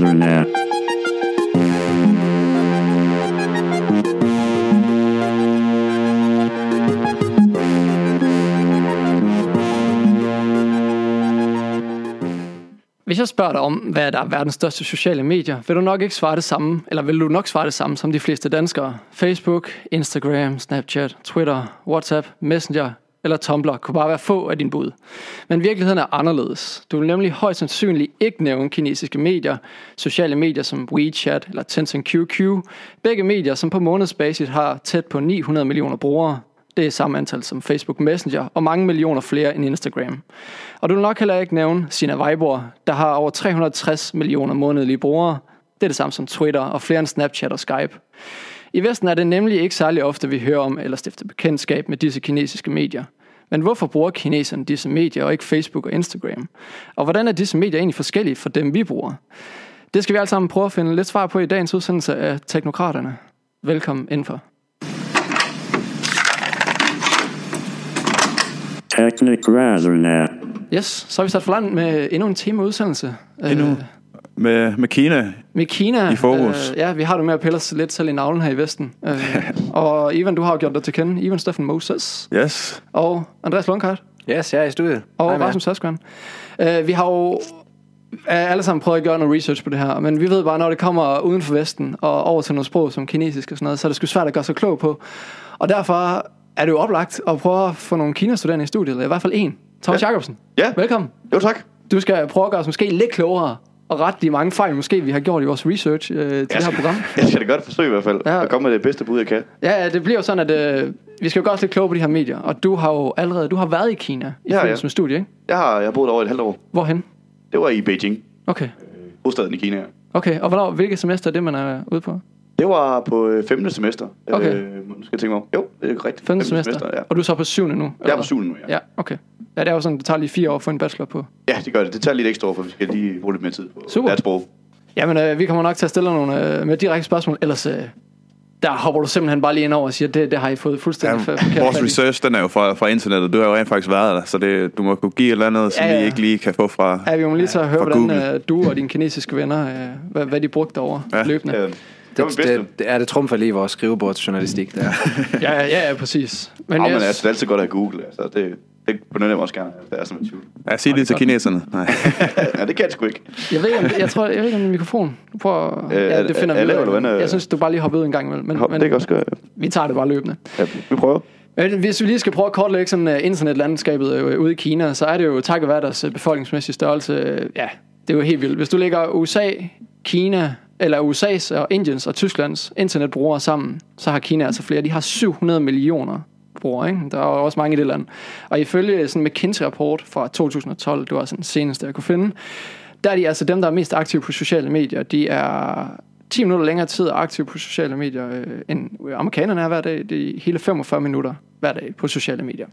Razzlenet. Øh, Hvis jeg spørger dig om, hvad der er verdens største sociale medier, vil du nok ikke svare det samme, eller vil du nok svare det samme som de fleste danskere. Facebook, Instagram, Snapchat, Twitter, WhatsApp, Messenger eller Tumblr kunne bare være få af din bud. Men virkeligheden er anderledes. Du vil nemlig højst sandsynligt ikke nævne kinesiske medier, sociale medier som WeChat eller Tencent QQ, begge medier, som på månedsbasis har tæt på 900 millioner brugere. Det er samme antal som Facebook Messenger, og mange millioner flere end Instagram. Og du vil nok heller ikke nævne Sina Weibo, der har over 360 millioner månedlige brugere. Det er det samme som Twitter og flere end Snapchat og Skype. I Vesten er det nemlig ikke særlig ofte, vi hører om eller stifter bekendtskab med disse kinesiske medier. Men hvorfor bruger kineserne disse medier og ikke Facebook og Instagram? Og hvordan er disse medier egentlig forskellige fra dem, vi bruger? Det skal vi alle sammen prøve at finde lidt svar på i dagens udsendelse af Teknokraterne. Velkommen indenfor. Technic Razzlenet. Yes, så har vi sat for land med endnu en temaudsendelse. Endnu Øh, med, med Kina. med Kina. I fokus. Øh, ja, vi har det med at pille os lidt selv i navlen her i Vesten. Øh, og Ivan, du har jo gjort dig til kende. Ivan Steffen Moses. Yes. Og Andreas Lundkart. Yes, jeg er i studiet. Og Hej. Rasmus Saskvand. Øh, vi har jo alle sammen prøvet at gøre noget research på det her, men vi ved bare, når det kommer uden for Vesten og over til noget sprog som kinesisk og sådan noget, så er det sgu svært at gøre sig klog på. Og derfor er det jo oplagt at prøve at få nogle Kina-studerende i studiet, eller i hvert fald en. Thomas. Ja. Jacobsen. Ja. Velkommen. Jo, tak. Du skal prøve at gøre os måske lidt klogere og rette de mange fejl, måske vi har gjort i vores research øh, til det her program. Jeg skal da godt forsøge i hvert fald. Ja. At komme med det bedste bud, jeg kan. Ja, det bliver jo sådan, at øh, vi skal jo gøre os lidt klogere på de her medier. Og du har jo allerede du har været i Kina i Ja, forbindelse ja. med studie, ikke? Jeg har, jeg har boet over et halvt år. Hvorhen? Det var i Beijing, Okay. hovedstaden i Kina. Okay, og hvornår, hvilket semester er det, man er ude på? Det var på øh, femte semester. Okay. Øh, nu skal jeg tænke mig om. Jo, det er rigtigt. Femte semester? ja. Og du er så på syvende nu? Jeg er på syvende nu, ja. Ja, okay. Ja, det er jo sådan, det tager lige fire år at få en bachelor på. Ja, det gør det. Det tager lidt ekstra år, for vi skal lige bruge lidt mere tid på Super. Super. sprog. Jamen, øh, vi kommer nok til at stille nogle øh, med direkte spørgsmål, ellers øh, der hopper du simpelthen bare lige ind over og siger, det, det har I fået fuldstændig Ja, ja, forkert vores research, den er jo fra, fra internettet. Du har jo rent faktisk været der, så det, du må kunne give et eller andet, som Ja, ja, ja. vi ikke lige kan få fra... Ja, vi må lige så høre, fra hvordan Google. øh, du og dine kinesiske venner, øh, hvad, hvad de brugte over ja. Ja. løbende. Ja. Det Det, det, det, er det trumfer lige vores skrivebordsjournalistik der. Ja, ja, ja, ja præcis. Men, jeg, men altså, det er altid godt at Google. Altså, det, det benytter jeg mig også gerne, der er sådan en tvivl. Ja, sig det til kineserne. Nej. ja, det kan jeg sgu ikke. jeg ved ikke, om, jeg tror, jeg ved ikke, om min mikrofon. Prøv, at- Øh, ja, det er- finder er vi ud af. Jeg synes, du bare lige hopper ud en gang imellem. Men, Hop, men det kan også gøre. vi tager det bare løbende. Ja, vi prøver. Hvis vi lige skal prøve at kortlægge sådan, uh, internetlandskabet øh, ude i Kina, så er det jo takket være deres øh, befolkningsmæssige størrelse, øh, ja, det er jo helt vildt. Hvis du lægger USA, Kina, eller USA's og Indiens og Tysklands internetbrugere sammen, så har Kina altså flere. De har 700 millioner brugere, ikke? Der er også mange i det land. Og ifølge sådan McKinsey-rapport fra 2012, det var sådan den seneste, jeg kunne finde, der er de altså dem, der er mest aktive på sociale medier. De er 10 minutter længere tid aktive på sociale medier, øh, end amerikanerne er hver dag. Det er hele 45 minutter hver dag på sociale medier.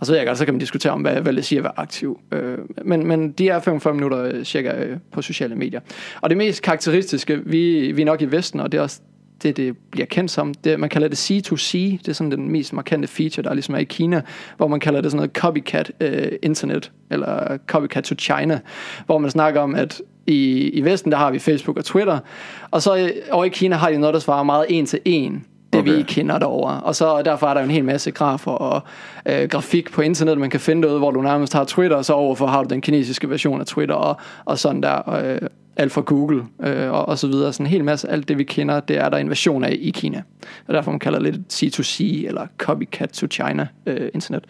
Og så ved jeg godt, så kan man diskutere om, hvad, hvad det siger at være aktiv. Øh, men, men de er 45 minutter øh, cirka øh, på sociale medier. Og det mest karakteristiske, vi, vi er nok i Vesten, og det er også det, det bliver kendt som, det, man kalder det C2C, det er sådan den mest markante feature, der ligesom er i Kina, hvor man kalder det sådan noget copycat øh, internet, eller copycat to China, hvor man snakker om, at i, i Vesten, der har vi Facebook og Twitter, og så øh, over i Kina har de noget, der svarer meget en til en, det okay. vi kender derovre. Og så derfor er der en hel masse grafer og øh, grafik på internet, man kan finde derude, hvor du nærmest har Twitter, og så overfor har du den kinesiske version af Twitter, og, og sådan der, øh, alt fra Google, øh, og, og så videre. Sådan en hel masse, alt det vi kender, det er der en version af i Kina. Og derfor man kalder det lidt C2C, eller Copycat to China øh, internet.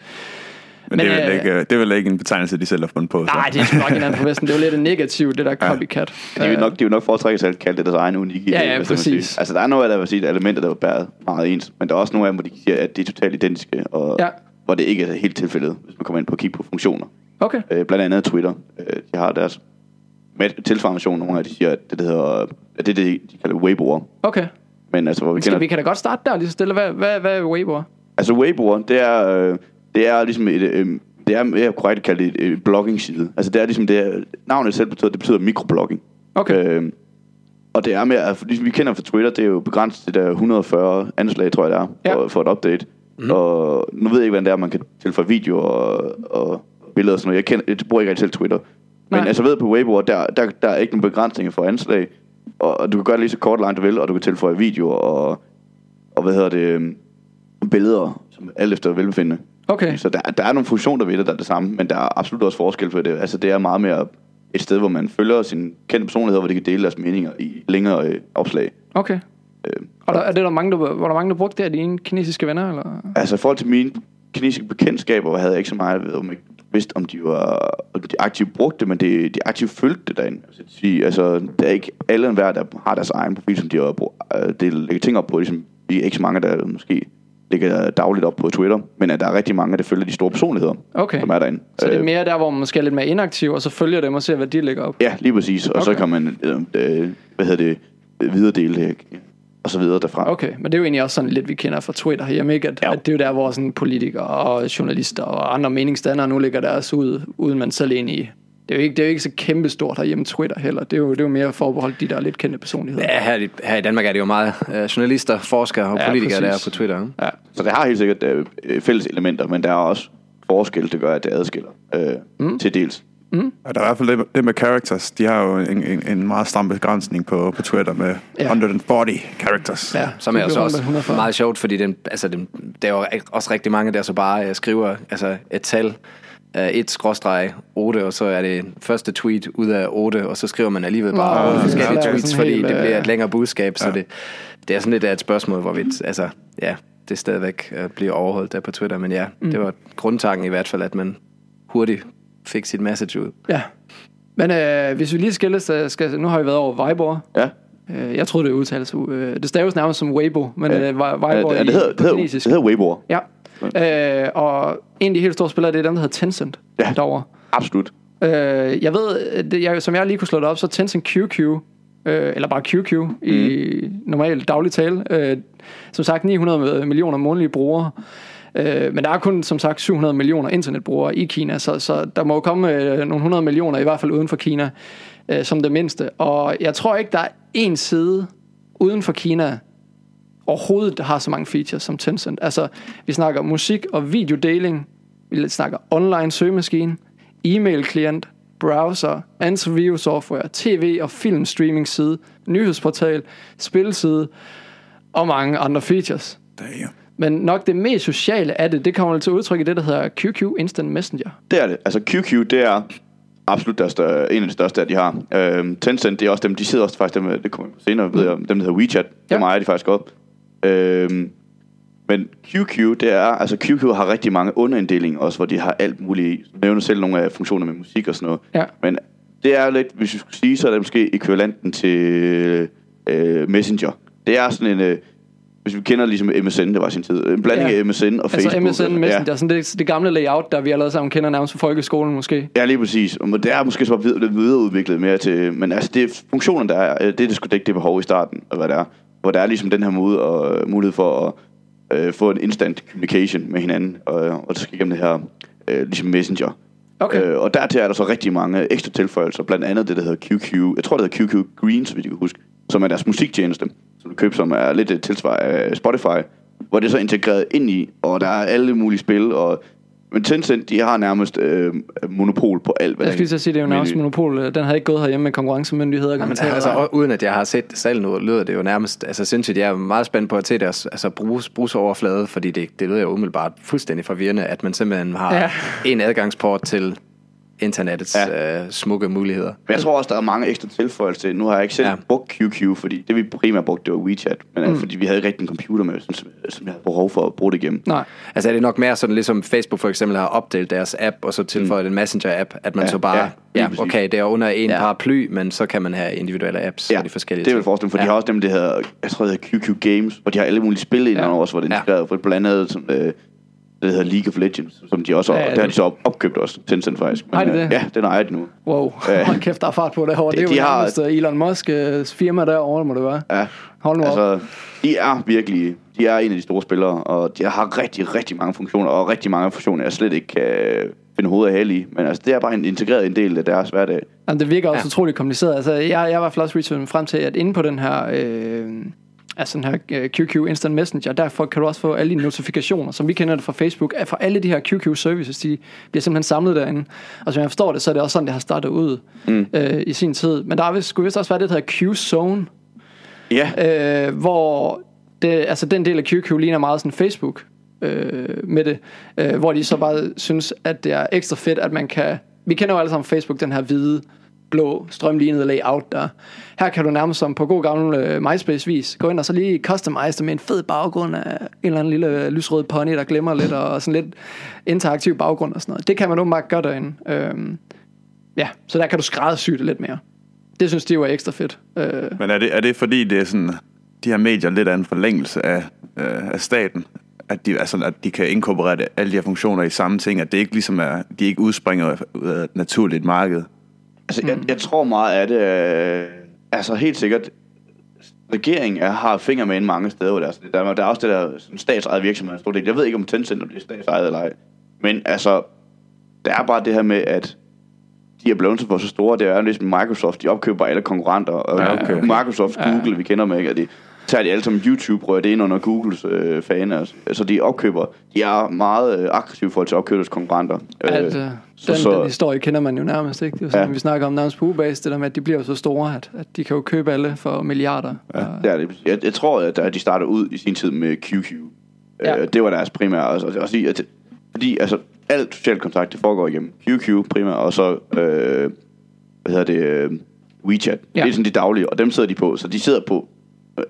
Men, det, er vel øh, ikke, det er vel ikke en betegnelse, de selv har fundet på. Så. Nej, det er nok en anden fra Vesten. Det er jo lidt negativt, det der copycat. De vil nok, de vil nok foretrække at kalde det deres egen unikke Ja, idé, ja, præcis. Altså, der er noget af der vil sige, elementer, der er bæret meget ens, men der er også nogle af dem, hvor de siger, at det er totalt identiske, og Ja. hvor det ikke er helt tilfældet, hvis man kommer ind på at kigge på funktioner. Okay. Øh, blandt andet Twitter. Øh, de har deres med tilsvarende version, nogle af de siger, at det, det hedder, at det er det, de kalder Weiboer. Okay. Men altså, hvor vi Skal, kender, vi kan da godt starte der lige så stille. Hvad, hvad, hvad er Weibo? altså Weiboer, det er, øh, det er ligesom et, øh, det er mere korrekt at kalde det et, et blogging-side. Altså det er ligesom det, er, navnet selv betyder, det betyder mikroblogging. Okay. Øh, og det er mere, altså, ligesom vi kender fra Twitter, det er jo begrænset til der 140 anslag, tror jeg det er, Ja. for, for et update. Mm. Og nu ved jeg ikke, hvordan det er, man kan tilføje video og, og billeder og sådan noget. Jeg, kender, jeg bruger ikke rigtig selv Twitter. Men Nej. altså ved på Weibo, der, der, der er ikke nogen begrænsninger for anslag. Og, og du kan gøre det lige så kort langt du vil, og du kan tilføje videoer og, og hvad hedder det, øhm, billeder, som alt efter velbefindende. Okay. Så der, der er nogle funktioner ved det, der er det samme, men der er absolut også forskel på det. Altså det er meget mere et sted, hvor man følger sine kendte personligheder, hvor de kan dele deres meninger i længere øh, opslag. Okay. Øh, Og der, er det der mange, der, var der mange, der brugte det af dine kinesiske venner? Eller? Altså i forhold til mine kinesiske bekendtskaber, havde jeg ikke så meget ved, om jeg vidste, om de var om de aktivt brugte det, men de, de aktivt følte det derinde. Altså, det sige, altså, det er ikke alle enhver, der har deres egen profil, som de har brugt. Øh, det lægger ting op på, ligesom vi er ikke så mange, der måske lægger dagligt op på Twitter, men at der er rigtig mange, der følger de store personligheder, Okay. som er derinde. Så det er Øh, mere der, hvor man måske er lidt mere inaktiv, og så følger dem og ser, hvad de lægger op. Ja, lige præcis. Og så Okay. kan man, øh, øh, hvad hedder det, øh, videredele det, og så videre derfra. Okay, men det er jo egentlig også sådan lidt, vi kender fra Twitter herhjemme, ikke? At, Ja. at det er jo der, hvor sådan politikere og journalister og andre meningsdannere nu lægger deres ud, uden man selv ind i. Det er jo ikke, det er jo ikke så kæmpestort herhjemme Twitter heller. Det er jo, det er jo mere forbeholdt de der lidt kendte personligheder. Ja, her, i- her i Danmark er det jo meget øh, journalister, forskere og Ja, politikere, der er præcis. på Twitter. ikke? Ja. Så det har helt sikkert øh, fælles elementer, men der er også forskel, der gør, at det adskiller øh, mm. til dels. Ja, der er i hvert fald det, det med characters. De har jo en, en, en meget stram begrænsning på, på Twitter med Ja. ja. 140 characters. Ja, Som er det jo så bliver også rundt med 140. meget sjovt, fordi den, altså den, der er jo også rigtig mange, der så bare øh, skriver altså et tal, øh, 1-8, og så er det første tweet ud af 8, og så skriver man alligevel bare ja, forskellige er tweets, fordi helt, det bliver øh, et længere budskab, så det, det er sådan lidt af et spørgsmål, hvor vi, altså, ja, det stadigvæk øh, bliver overholdt der på Twitter, men ja, mm. det var grundtanken i hvert fald, at man hurtigt fik sit message ud. Ja. Men øh, hvis vi lige skal, så skal, nu har vi været over Viber. Ja. Øh, jeg troede, det udtales. Øh, det staves nærmest som Weibo, men Ja. øh, Vi- Viber Ja, ja, det, i, det, hedder, det, hedder, kinesisk. det hedder Weibo. Ja. Øh, og en af de helt store spillere, det er dem, der hedder Tencent Ja. derovre. Absolut. Øh, jeg ved, det, jeg, som jeg lige kunne slå det op, så Tencent QQ, øh, eller bare QQ i Mm. normal daglig tale, øh, som sagt 900 millioner månedlige brugere. Øh, men der er kun som sagt 700 millioner internetbrugere i Kina, så, så der må jo komme øh, nogle 100 millioner, i hvert fald uden for Kina, øh, som det mindste. Og jeg tror ikke, der er en side uden for Kina, overhovedet der har så mange features som Tencent. Altså, vi snakker musik og videodeling, vi snakker online søgemaskine, e-mail-klient, browser, antivirus-software, tv- og filmstreaming side, nyhedsportal, spilside og mange andre features. Damn. Men nok det mest sociale af det, det kommer til udtryk i det, der hedder QQ Instant Messenger. Det er det. Altså QQ, det er absolut der større, en af de største, de har. Øhm, Tencent, det er også dem, de sidder også faktisk, dem, det kommer senere, ved jeg, dem der hedder WeChat, Ja. dem ejer de faktisk op. Øhm, men QQ, det er, altså QQ har rigtig mange underinddelinger også, hvor de har alt muligt. Du nævner selv nogle af funktioner med musik og sådan noget. Ja. Men det er lidt, hvis vi skulle sige, så er det måske ekvivalenten til øh, Messenger. Det er sådan en, øh, hvis vi kender ligesom MSN, det var sin tid, en blanding Ja. af MSN og Facebook. Altså MSN Messenger, Ja. sådan det, det gamle layout, der vi alle sammen kender nærmest fra folkeskolen måske. Ja, lige præcis. Og Det er måske så vid- lidt videreudviklet mere til... Men altså, det er funktionen, der er, øh, det, det skulle dække det behov i starten, og hvad det er. Hvor der er ligesom den her måde og, mulighed for at øh, få en instant communication med hinanden, og, og det skal igennem det her øh, ligesom Messenger. Okay. Øh, og dertil er der så rigtig mange ekstra tilføjelser, blandt andet det, der hedder QQ. Jeg tror, det hedder QQ Green, så vidt jeg kan huske, som er deres musiktjeneste, som du køber, som er lidt et tilsvar af Spotify, hvor det er så integreret ind i, og der er alle mulige spil, og men Tencent, de har nærmest øh, monopol på alt, hvad Jeg skal lige så sige, det er jo nærmest menu. monopol. Den havde ikke gået herhjemme med konkurrencemyndigheder. Men garanteret. altså, og uden at jeg har set selv nu, lyder det jo nærmest altså, sindssygt. Jeg er meget spændt på at se deres altså, brugs, brugsoverflade, fordi det, det lyder jo umiddelbart fuldstændig forvirrende, at man simpelthen har Ja. ja. en adgangsport til internettets Ja. øh, smukke muligheder. Men jeg tror også, der er mange ekstra tilføjelser. Nu har jeg ikke selv ja. Brugt QQ, fordi det vi primært brugte, det var WeChat. Men mm. fordi vi havde ikke rigtig en computer med, som, som jeg havde behov for at bruge det igennem. Nej. Altså er det nok mere sådan, ligesom Facebook for eksempel har opdelt deres app, og så tilføjet mm. en Messenger-app, at man Ja, så bare, ja, ja, præcis. okay, det er under en Ja. paraply, men så kan man have individuelle apps Ja, for de forskellige det vil jeg forestille for ja. de har også dem, det hedder, jeg tror, det hedder QQ Games, hvor de har alle mulige spil ind Ja. også, hvor det er Ja. integreret, for blandt andet som, øh, det hedder League of Legends, som de også, Ja, ja, det har de så op- opkøbt også, Tencent faktisk. Har de øh, det? Ja, den ejer de nu. Wow, Ja. hold kæft, der er fart på det herovre. Det, De- det er jo de har- nærmest uh, Elon Musk's firma derovre, må det være. Ja, Hold nu op. altså, de er virkelig, de er en af de store spillere, og de har rigtig, rigtig mange funktioner, og rigtig mange funktioner, jeg slet ikke kan finde hovedet af hale i. Men altså, det er bare en integreret en del af deres hverdag. Jamen, det virker også ja. Utroligt kompliceret. Altså, jeg, jeg var også researchet frem til, at inde på den her øh, altså den her øh, QQ Instant Messenger, derfor kan du også få alle de notifikationer, som vi kender det fra Facebook, at for alle de her QQ services, de bliver simpelthen samlet derinde. Og som jeg forstår det, så er det også sådan, det har startet ud mm. øh, i sin tid. Men der er vist, skulle vist også være det, der hedder Q-Zone, Ja, øh, hvor det, altså den del af QQ ligner meget sådan Facebook øh, med det, øh, hvor de så bare synes, at det er ekstra fedt, at man kan, vi kender jo alle sammen Facebook, den her hvide, blå, strømlignede layout der. Her kan du nærmest som på god gammel øh, MySpace-vis gå ind og så lige customize det med en fed baggrund af en eller anden lille øh, lysrød pony, der glemmer lidt, og sådan lidt interaktiv baggrund og sådan noget. Det kan man åbenbart gøre derinde. Øhm, ja, så der kan du skræddersy det lidt mere. Det synes de jo er ekstra fedt. Øh, Men er det, er det fordi, det er sådan, de her medier lidt af en forlængelse af, øh, af staten? At de, altså, at de kan inkorporere alle de her funktioner i samme ting, at det ikke ligesom er, de ikke udspringer ud af naturligt marked. Altså, jeg, jeg tror meget af det, øh, altså helt sikkert, regeringen er, har fingre med ind mange steder, hvor der, er sådan- der, er- der er også det der sådan statsejet virksomhed, stor del. Jeg ved ikke, om Tencent bliver statsejet eller ej, men altså, der er bare det her med, at de er blevet for så store, det er jo ligesom Microsoft, de opkøber alle konkurrenter, og Ja, ja, okay. Microsoft, Google, vi kender dem ikke, og de tager de alle sammen YouTube, rører det ind under Googles øh, faner, altså, så de opkøber, de er meget øh, aggressive for at opkøbe deres konkurrenter. Øh, så- den, så- den historie kender man jo nærmest, ikke? Det er jo sådan, Ja. vi snakker om nærmest på ugebase, det der med, at de bliver så store, at, at de kan jo købe alle for milliarder. Ja, Og- det er det. Jeg, jeg tror, at de startede ud i sin tid med QQ. Ja. Ja. Øh, det var deres primære. Og sige, at, fordi altså, alt social kontakt, det foregår igennem QQ primært, og så, øh, hvad hedder det, øh, WeChat. Ja. Det er sådan de daglige, og dem sidder de på. Så de sidder på, øh,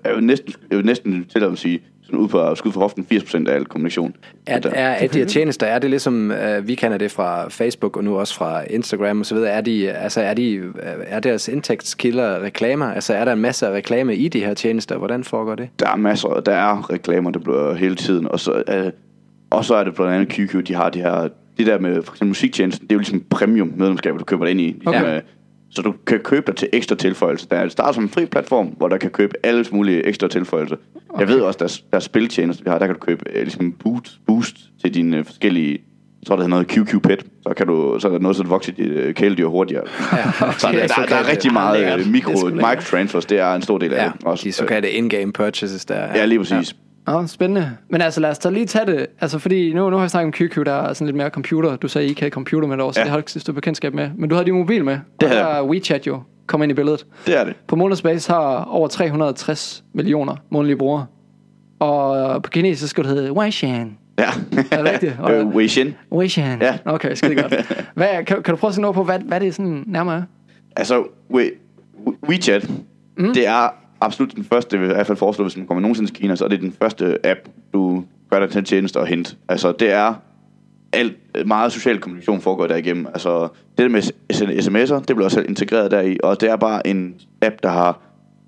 er jo næsten, er jo næsten til at sige, sådan ud på skud for hoften, 80% af al kommunikation. Er, er, er de her tjenester, er det ligesom, uh, vi kender det fra Facebook og nu også fra Instagram og så videre, er, de, altså, er, de, øh, er deres indtægtskilder reklamer? Altså er der en masse reklame i de her tjenester? Hvordan foregår det? Der er masser, der er reklamer, der bliver hele tiden, og så, øh, og så er det blandt andet QQ, de har de her, det der med for eksempel musiktjenesten, det er jo ligesom premium medlemskab, du køber dig ind i. Ligesom, Okay. øh, så du kan købe dig til ekstra tilføjelser. Der starter som en fri platform, hvor der kan købe alle mulige ekstra tilføjelser. Okay. Jeg ved også, der, der er spiltjenester, vi har, der kan du købe øh, ligesom boost, boost til dine øh, forskellige tror, der hedder noget QQ Pet, så, kan du, så er der noget, så det vokser dit øh, kæledyr hurtigere. Ja, så der, der, der, er rigtig meget øh, mikro, er microtransfers, det er en stor del af Ja, det. Også, de såkaldte in-game purchases der. ja, lige præcis. Nå, spændende. Men altså, lad os da lige tage det. Altså, fordi nu, nu har jeg snakket om QQ, der er sådan lidt mere computer. Du sagde, I ikke havde computer med det også, ja. Det har du ikke stået bekendtskab med. Men du havde din mobil med. Det havde der jeg. er WeChat jo kommet ind i billedet. Det er det. På månedsbasis har over 360 millioner månedlige brugere. Og på kinesisk skal det hedde Weishan. Ja. Er det rigtigt? Øh, Weishin. Weishan. Ja. Okay, skide godt. Hvad, kan, kan du prøve at se noget på, hvad, hvad det sådan nærmere er? Altså, We, WeChat, mm. det er absolut den første, vil jeg i hvert fald foreslå, hvis man kommer nogensinde til Kina, så er det den første app, du gør dig til en tjeneste og hente. Altså, det er alt, meget social kommunikation foregår derigennem. Altså, det der med sms'er, det bliver også integreret deri, og det er bare en app, der har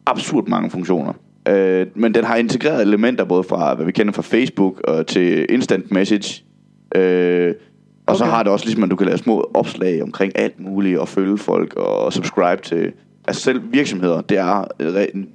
absurd mange funktioner. Øh, men den har integreret elementer både fra, hvad vi kender fra Facebook og til instant message. Øh, og så Okay. har det også ligesom, at du kan lave små opslag omkring alt muligt, og følge folk, og subscribe til... Altså selv virksomheder, det er et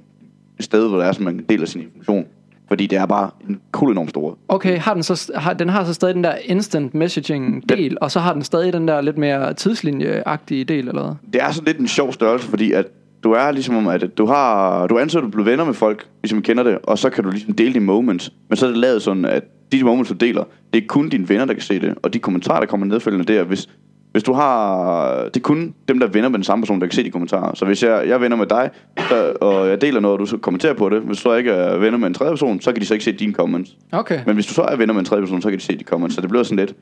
sted, hvor der er, så man deler sin information. Fordi det er bare en kul enormt stor. Okay, har den, så, har, den har så stadig den der instant messaging del, og så har den stadig den der lidt mere tidslinjeagtige del, eller hvad? Det er sådan lidt en sjov størrelse, fordi at du er ligesom om, at du har, du ansøger, at du bliver venner med folk, ligesom kender det, og så kan du ligesom dele dine moments. Men så er det lavet sådan, at de moments, du deler, det er kun dine venner, der kan se det, og de kommentarer, der kommer nedfølgende der, hvis, hvis du har, det er kun dem, der venner med den samme person, der kan se de kommentarer. Så hvis jeg, jeg er venner med dig, så, og jeg deler noget, og du så kommenterer på det, hvis du så ikke er venner med en tredje person, så kan de så ikke se dine comments. Okay. Men hvis du så er venner med en tredje person, så kan de se de comments, så det bliver sådan lidt.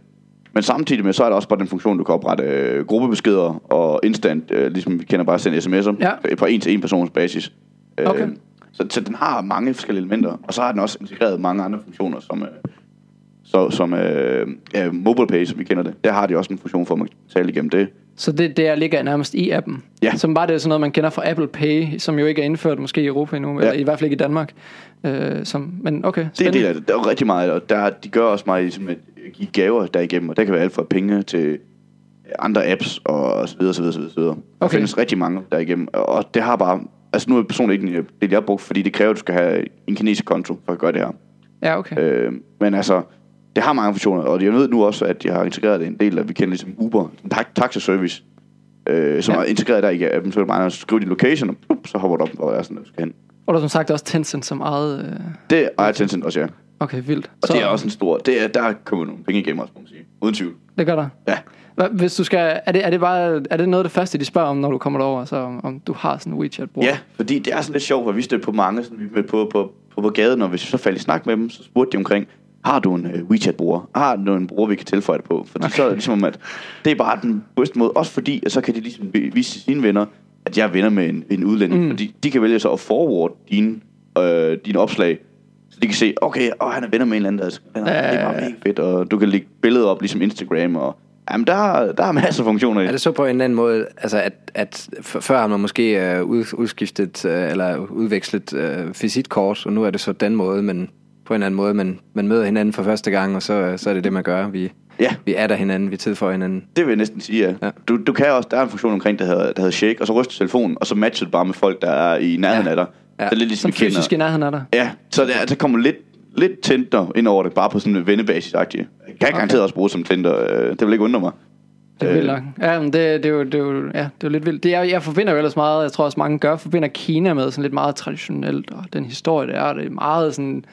Men samtidig med, så er der også bare den funktion, du kan oprette øh, gruppebeskeder og instant, øh, ligesom vi kender bare sende sms'er Ja. øh, på en til en persons basis. Øh, Okay. så, så den har mange forskellige elementer, og så har den også integreret mange andre funktioner, som, øh, så, som øh, ja, MobilePay, som vi kender det. Der har de også en funktion for, at man kan betale igennem det. Så det der ligger nærmest i appen? Ja. Som bare det er sådan noget, man kender fra Apple Pay, som jo ikke er indført måske i Europa endnu, ja. eller i hvert fald ikke i Danmark. Øh, som, men okay, Det er en spændende. del af det. Der er rigtig meget, og der, de gør også meget ligesom at give gaver derigennem, og der kan være alt fra penge til andre apps og så videre, så videre, så videre. Så videre. Der Okay. findes rigtig mange derigennem, og det har bare, altså nu er det personligt ikke en del, jeg har brugt, fordi det kræver, at du skal have en kinesisk konto for at gøre det her. Ja, okay. Øh, men altså, det har mange funktioner, og jeg ved nu også, at jeg har integreret det en del, at vi kender ligesom Uber, en tak- taxaservice, øh, som Ja. er integreret der i appen, så bare at skrive din location, og plup, så hopper du op, hvor det er sådan, du skal hen. Og der er som sagt også Tencent som eget... Øh, Det ejer Tencent også, ja. okay, vildt. Og det er også en stor... Det er, der kommer nogle penge igennem også, må man sige. Uden tvivl. Det gør der. Ja. Hva- Hvis du skal, er det, er det bare, er det noget af det første, de spørger om, når du kommer derover, så om, om du har sådan en WeChat-bruger? Ja, fordi det er sådan lidt sjovt, for vi stødte på mange sådan, vi på, på, på, på gaden, og hvis vi så faldt i snak med dem, så spurgte de omkring, har du en uh, WeChat-bruger? Har du en bruger, vi kan tilføje det på? Fordi okay. så er det ligesom, om, at det er bare den bedste måde, også fordi, at så kan de ligesom vi- vise sine venner, at jeg er venner med en, en udlænding, mm. fordi de kan vælge så at forward dine, øh, dine opslag, så de kan se, okay, åh, han er venner med en eller anden, der er, det er bare mega fedt, og du kan lægge billeder op, ligesom Instagram, og jamen, der, er- der er masser af funktioner i. Er det så på en eller anden måde, altså at, at før har man måske øh, ud, udskiftet øh, eller udvekslet øh, visitkort, og nu er det så den måde, men på en eller anden måde, man, man møder hinanden for første gang, og så, øh, så er det det, man gør. Vi, Ja. vi er der hinanden, vi tilføjer hinanden. Det vil jeg næsten sige, ja. Ja. Du, du kan også, der er en funktion omkring, der hedder, der hedder shake, og så ryster telefonen, og så matcher du bare med folk, der er i nærheden Ja. af dig. Ja. Så det er lidt ligesom Som vi kender. fysisk i nærheden af dig. Ja, så der, der kommer lidt, lidt Tinder ind over det, bare på sådan en vennebasis -agtigt. Jeg kan okay. garanteret også bruge som Tinder, øh, det vil ikke undre mig. Det er Øh. vildt nok. Ja, men det, det, er jo, det, er jo, ja, det er jo lidt vildt. Det er, jeg forbinder jo ellers meget, jeg tror også mange gør, forbinder Kina med sådan lidt meget traditionelt, og den historie, det er, det er meget sådan,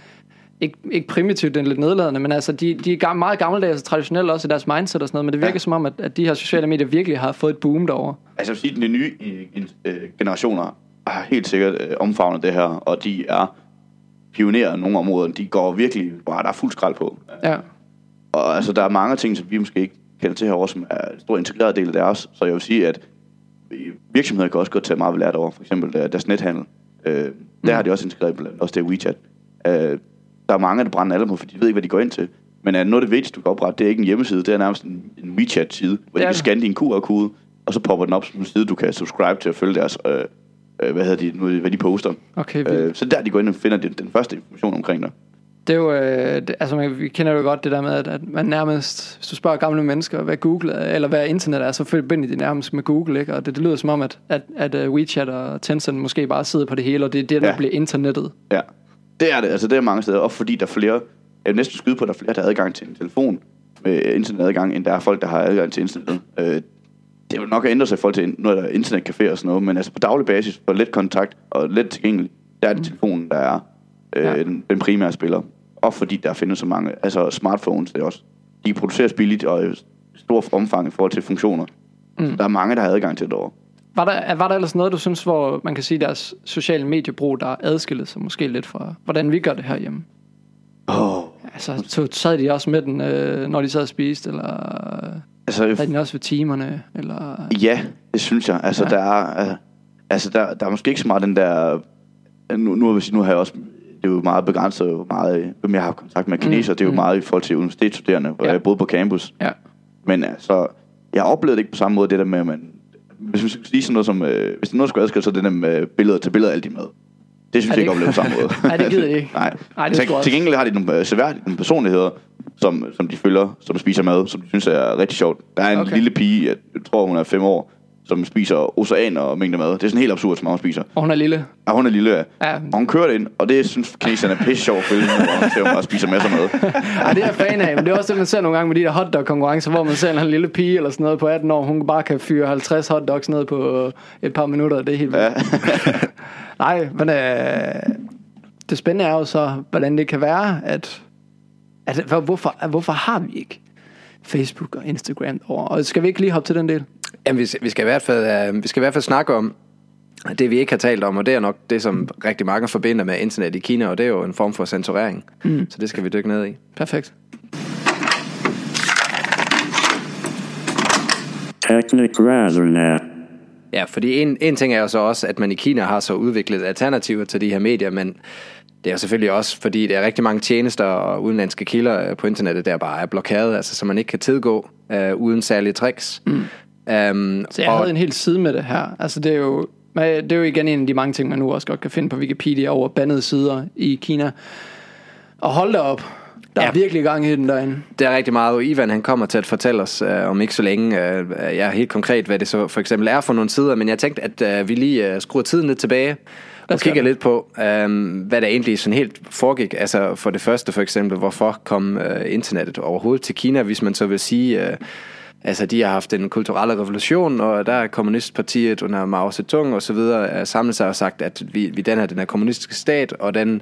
ikke, ikke primitivt, er lidt nedladende, men altså, de, de er meget gammeldags og traditionelle også i deres mindset og sådan noget, men det virker ja. som om, at, at de her sociale medier virkelig har fået et boom derovre. Altså jeg vil sige, de nye øh, øh, generationer har helt sikkert øh, omfavnet det her, og de er pionerer i nogle områder. De går virkelig bare, der er fuld skrald på. Ja, Og altså, der er mange ting, som vi måske ikke kender til herovre, som er en stor integreret del af deres. Så jeg vil sige, at virksomheder kan også godt tage meget ved lært over. For eksempel der- deres nethandel. Øh, der har de også integreret blandt også det WeChat. Øh, der er mange, der brænder alle på, for de ved ikke, hvad de går ind til. Men uh, noget af det vigtigste, du kan oprette, det er ikke en hjemmeside, det er nærmest en, en WeChat-side, hvor Det de er kan scanne din QR-kode, og så popper den op som en side, du kan subscribe til at følge deres, øh, øh, hvad hedder de, nu, hvad de poster. okay, vildt. Øh, så der de går ind og finder den, den første information omkring dig. Det er jo, øh, det, altså man, vi kender jo godt det der med, at, at man nærmest, hvis du spørger gamle mennesker, hvad Google er, eller hvad internet er, så forbinder de nærmest med Google, ikke? Og det, det lyder som om, at, at, at uh, WeChat og Tencent måske bare sidder på det hele, og det er det, der Ja. bliver internettet. Ja, det er det. Altså, det er mange steder. Og fordi der er flere... Jeg vil næsten skyde på, at der er flere, der har adgang til en telefon med internetadgang, end der er folk, der har adgang til internettet. Øh, det vil nok have ændret sig i forhold til noget, der er internetcafé og sådan noget, men altså på daglig basis, for let kontakt og let tilgængelig, der er det telefonen, der er øh, ja. den, den primære spiller. Og fordi der findes så mange, altså smartphones, det er også, de produceres billigt og i stor omfang i forhold til funktioner. Mm. Så der er mange, der har adgang til det over. Var der, var der ellers noget, du synes, hvor man kan sige, deres sociale mediebrug, der adskillet sig måske lidt fra, hvordan vi gør det herhjemme? Oh. Altså, så sad de også med den, øh, når de sad og spiste, eller Altså, havde de også ved timerne, eller... Ja, det synes jeg. Altså, Ja. der er, øh, altså der, der er måske ikke så meget den der... Nu, nu, nu har jeg også... Det er jo meget begrænset, hvor meget, hvem jeg har kontakt med kineser. Mm, det er jo mm. meget i forhold til universitetsstuderende, hvor ja. jeg boede på campus. Ja. Men altså, jeg oplevede det ikke på samme måde, det der med, at man... Hvis man skal sige sådan noget som... Øh, hvis noget skulle adskille, så er det der med billeder til billeder alt de mad. Det synes jeg ikke, det- oplevede på samme måde. Nej, det gider jeg ikke. Nej. Nej, det til, til gengæld har de nogle øh, seværdige nogle personligheder, som, som de følger, som spiser mad, som de synes er rigtig sjovt. Der er en okay. lille pige, jeg tror hun er fem år, som spiser oceaner og mængder mad. Det er sådan helt absurd, som hun spiser. Og hun er lille. Og hun er lille, ja. Ja. Og hun kører det ind, og det synes kineserne er pisse sjovt når hun ser, hun bare spiser masser af mad. Ja, det er jeg fan af, men det er også det, man ser nogle gange med de der hotdog-konkurrencer, hvor man ser en lille pige eller sådan noget på 18 år, hun bare kan fyre 50 hotdogs ned på øh, et par minutter, det er helt. Ja. Nej, men øh, det spændende er jo så, hvordan det kan være, at, at hvor- hvorfor, hvorfor har vi ikke Facebook og Instagram over? Og skal vi ikke lige hoppe til den del? Jamen, vi, skal- vi, skal i hvert fald, øh, vi skal i hvert fald snakke om det, vi ikke har talt om, og det er nok det, som rigtig mange forbinder med internet i Kina, og det er jo en form for censurering. Mm. Så det skal vi dykke ned i. Perfekt. Technic Razornet. Ja, fordi en, en ting er jo så også, at man i Kina har så udviklet alternativer til de her medier, men det er jo selvfølgelig også, fordi der er rigtig mange tjenester og udenlandske kilder øh, på internettet, der bare er blokeret, altså så man ikke kan tilgå øh, uden særlige tricks. Mm. Um, Så jeg havde en hel side med det her. Altså det er jo, det er jo igen en af de mange ting, man nu også godt kan finde på Wikipedia over bandede sider i Kina. Og hold da op. Der er Ja. virkelig gang i den derinde. Det er rigtig meget, og Ivan han kommer til at fortælle os øh, om ikke så længe, øh, ja, helt konkret, hvad det så for eksempel er for nogle sider, men jeg tænkte, at øh, vi lige øh, skruer tiden lidt tilbage og kigger lidt på, øh, hvad der egentlig sådan helt foregik. Altså for det første for eksempel, hvorfor kom øh, internettet overhovedet til Kina, hvis man så vil sige, øh, Altså, de har haft en kulturelle revolution, og der er kommunistpartiet under Mao Zedong og så videre øh, samlet sig og sagt, at vi, vi den her den her kommunistiske stat, og den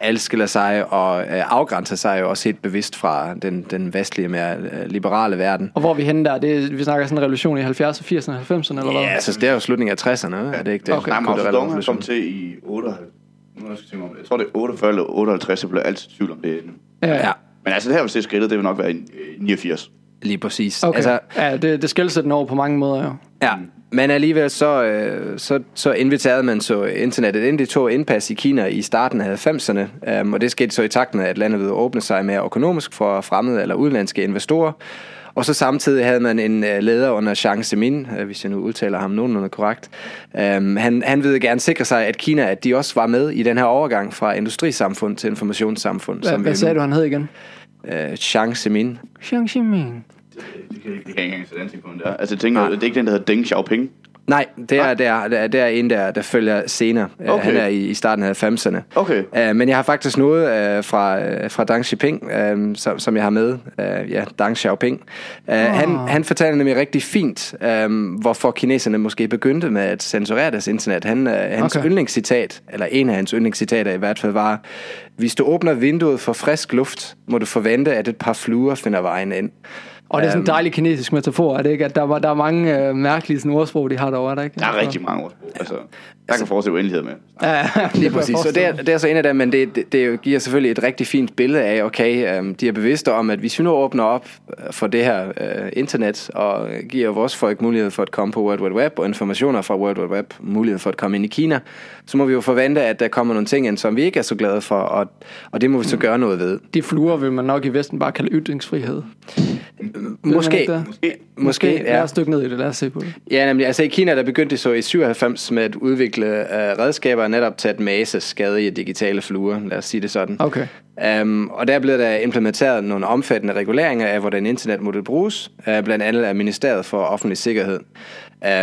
adskiller sig og øh, afgrænser sig jo også helt bevidst fra den, den vestlige, mere øh, liberale verden. Og hvor er vi henne der? Det, er- vi snakker sådan en revolution i 70'erne, 80'erne, 90'erne, eller hvad? Ja, altså, det er jo slutningen af 60'erne, er det ikke det? Okay. Nej, Mao Zedong kom til i 58. Nu er jeg, tror, det er 48 eller 58, jeg bliver altid i tvivl om det. Ja, Ja, Men altså, det her, hvis det er skridtet, det vil nok være i øh, 89. lige præcis. Okay. Altså, ja, det, det skældsættende over på mange måder, jo. Ja, men alligevel så, øh, så, så inviterede man så internettet ind. Det tog indpas i Kina i starten af 90'erne, um, og det skete så i takt med, at landet ville åbne sig mere økonomisk for fremmede eller udenlandske investorer. Og så samtidig havde man en øh, leder under Jiang Zemin, øh, hvis jeg nu udtaler ham nogenlunde korrekt. Um, han, han ville gerne sikre sig, at Kina at de også var med i den her overgang fra industrisamfund til informationssamfund. Hvad, vi hvad nu- sagde du, han hed igen? Øh, Jiang Zemin. Jiang Zemin. Det ikke, det kan jeg ikke engang sætte ansigt på, den der. Altså, tænker, det er ikke den, der hedder Deng Xiaoping. Nej, det er, det er, det er, det er en, der, der følger senere. Okay. Okay. Han er i, i starten af 90'erne. Okay. Uh, men jeg har faktisk noget uh, fra, uh, fra Deng Xiaoping, uh, som, som jeg har med. Uh, ja, Deng Xiaoping. Uh, oh. han, han fortalte nemlig rigtig fint, um, hvorfor kineserne måske begyndte med at censurere deres internet. Han, uh, hans okay. yndlingscitat, eller en af hans yndlingscitater i hvert fald, var, hvis du åbner vinduet for frisk luft, må du forvente, at et par fluer finder vejen ind. Og det er sådan en Øhm. dejlig kinesisk metafor, er det ikke? At der, var, der er mange øh, mærkelige sådan, ordsprog, de har derovre, er der ikke? Der er rigtig mange ordsprog. Altså, jeg kan forestille uendelighed med. Ja, ja, Lige præcis. Så det er, det er så en af dem, men det, det, det giver selvfølgelig et rigtig fint billede af, okay, um, de er bevidste om, at hvis vi nu åbner op øh, for det her uh, internet, og giver vores folk mulighed for at komme på World Wide Web, og informationer fra World Wide Web, mulighed for at komme ind i Kina, så må vi jo forvente, at der kommer nogle ting ind, som vi ikke er så glade for, og, og det må vi så gøre noget ved. De fluer vil man nok i Vesten bare kalde ytringsfrihed. Måske. det? Måske. Måske, Lad ja. os dykke ned i det, lad os se på det. Ja, nemlig. Altså i Kina, der begyndte de så i 97 med at udvikle uh, redskaber netop til at mase skadelige digitale fluer, lad os sige det sådan. Okay. Um, og der blev der implementeret nogle omfattende reguleringer af, hvordan internet måtte bruges, uh, blandt andet af Ministeriet for Offentlig Sikkerhed.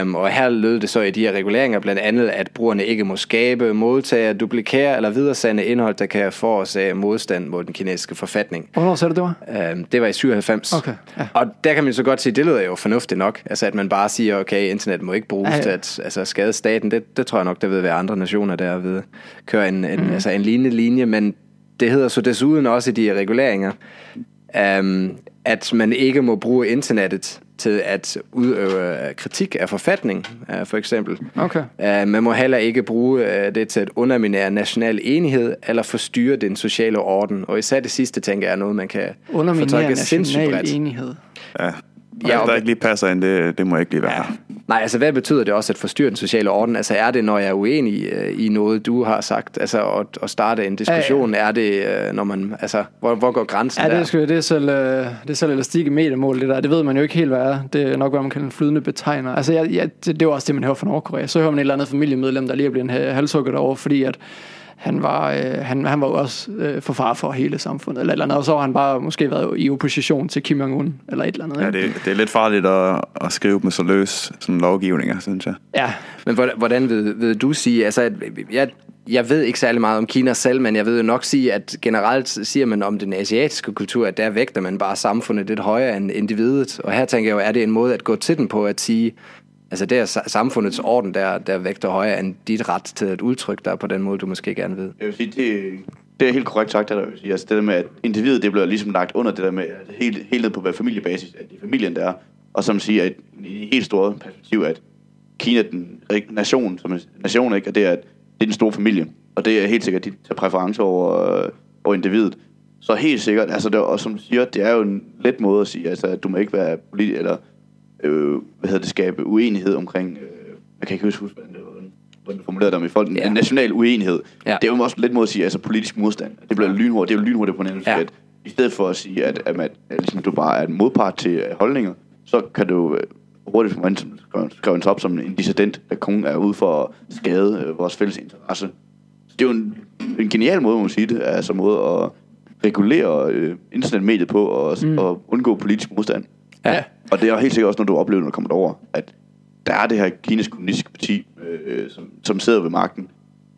Um, og her lød det så i de her reguleringer blandt andet, at brugerne ikke må skabe, modtage, duplikere eller videresende indhold, der kan forårsage modstand mod den kinesiske forfatning. Hvornår sagde du, det var? Um, det var i 97. Okay, ja. Og der kan man så godt sige, det lyder jo fornuftigt nok. Altså at man bare siger, okay, internet må ikke bruges Ja, ja, til at altså, skade staten. Det, det tror jeg nok, der vil være andre nationer, der vil køre en, en, mm. altså en lignende linje. Men det hedder så desuden også i de her reguleringer, um, at man ikke må bruge internettet til at udøve øh, kritik af forfatning, uh, for eksempel. Okay. Uh, man må heller ikke bruge det til at underminere national enighed eller forstyrre den sociale orden. Og især det sidste, tænker jeg, er noget, man kan Underminere fortolke sindssygt national bredt. enighed. Ja. Ja, Ja, og- der ikke lige passer ind, det, det må ikke lige være her. Nej, altså hvad betyder det også at forstyrre den sociale orden? Altså er det, når jeg er uenig øh, i noget, du har sagt? Altså at, at starte en diskussion, er det, øh, når man, altså hvor, hvor går grænsen Ja, der? det er, sgu, det, er selv, øh, det er selv elastik i metermål, det der. Det ved man jo ikke helt, hvad er. Det er nok, hvad man kalder en flydende betegner. Altså, jeg, jeg, det, det er jo også det, man hører fra Nordkorea. Så hører man et eller andet familiemedlem, der lige er en halshugget over, fordi at han var, øh, han, han var jo også øh, for far for hele samfundet, eller et eller andet. Og så har han bare måske været i opposition til Kim Jong-un, eller et eller andet. Ja, ikke? det, det er lidt farligt at, at skrive med så løs sådan lovgivninger, synes jeg. ja. Men hvordan, hvordan vil, vil du sige, altså at jeg, jeg ved ikke særlig meget om Kina selv, men jeg ved jo nok sige, at generelt siger man om den asiatiske kultur, at der vægter man bare samfundet lidt højere end individet. Og her tænker jeg jo, er det en måde at gå til den på at sige, altså det er samfundets orden, der, der vægter højere end dit ret til at udtrykke dig på den måde, du måske gerne ved. Jeg vil sige, det, det er helt korrekt sagt, at jeg vil sige. Altså det der med, at individet, det bliver ligesom lagt under det der med, at helt, helt ned på hvad familiebasis, at det er familien, der er. Og som siger, at i et helt store perspektiv, at Kina, den nation, som en nation, ikke, og det er, at det er den store familie. Og det er helt sikkert, at de tager præference over, øh, over individet. Så helt sikkert, altså det, og som du siger, det er jo en let måde at sige, altså at du må ikke være politi- eller øh, hvad hedder det, skabe uenighed omkring, øh, jeg kan ikke huske, hvordan det var, hvordan du formulerede det om i folk, Ja. en national uenighed. Ja. Det er jo også lidt måde at sige, altså politisk modstand. Det bliver lynhurtigt, det er jo lynhurtigt på en anden Ja. I stedet for at sige, at, at, at, at ligesom, du bare er en modpart til øh, holdninger, så kan du øh, hurtigt få skrevet op som en dissident, der kun er ude for at skade øh, vores fælles interesse. Så det er jo en, en genial måde, må man sige det, altså måde at regulere øh, internetmediet på og, mm. og undgå politisk modstand. Ja. Og det er helt sikkert også, når du oplever, når du kommer derover, at der er det her kinesiske kommunistiske parti, øh, som, som sidder ved magten,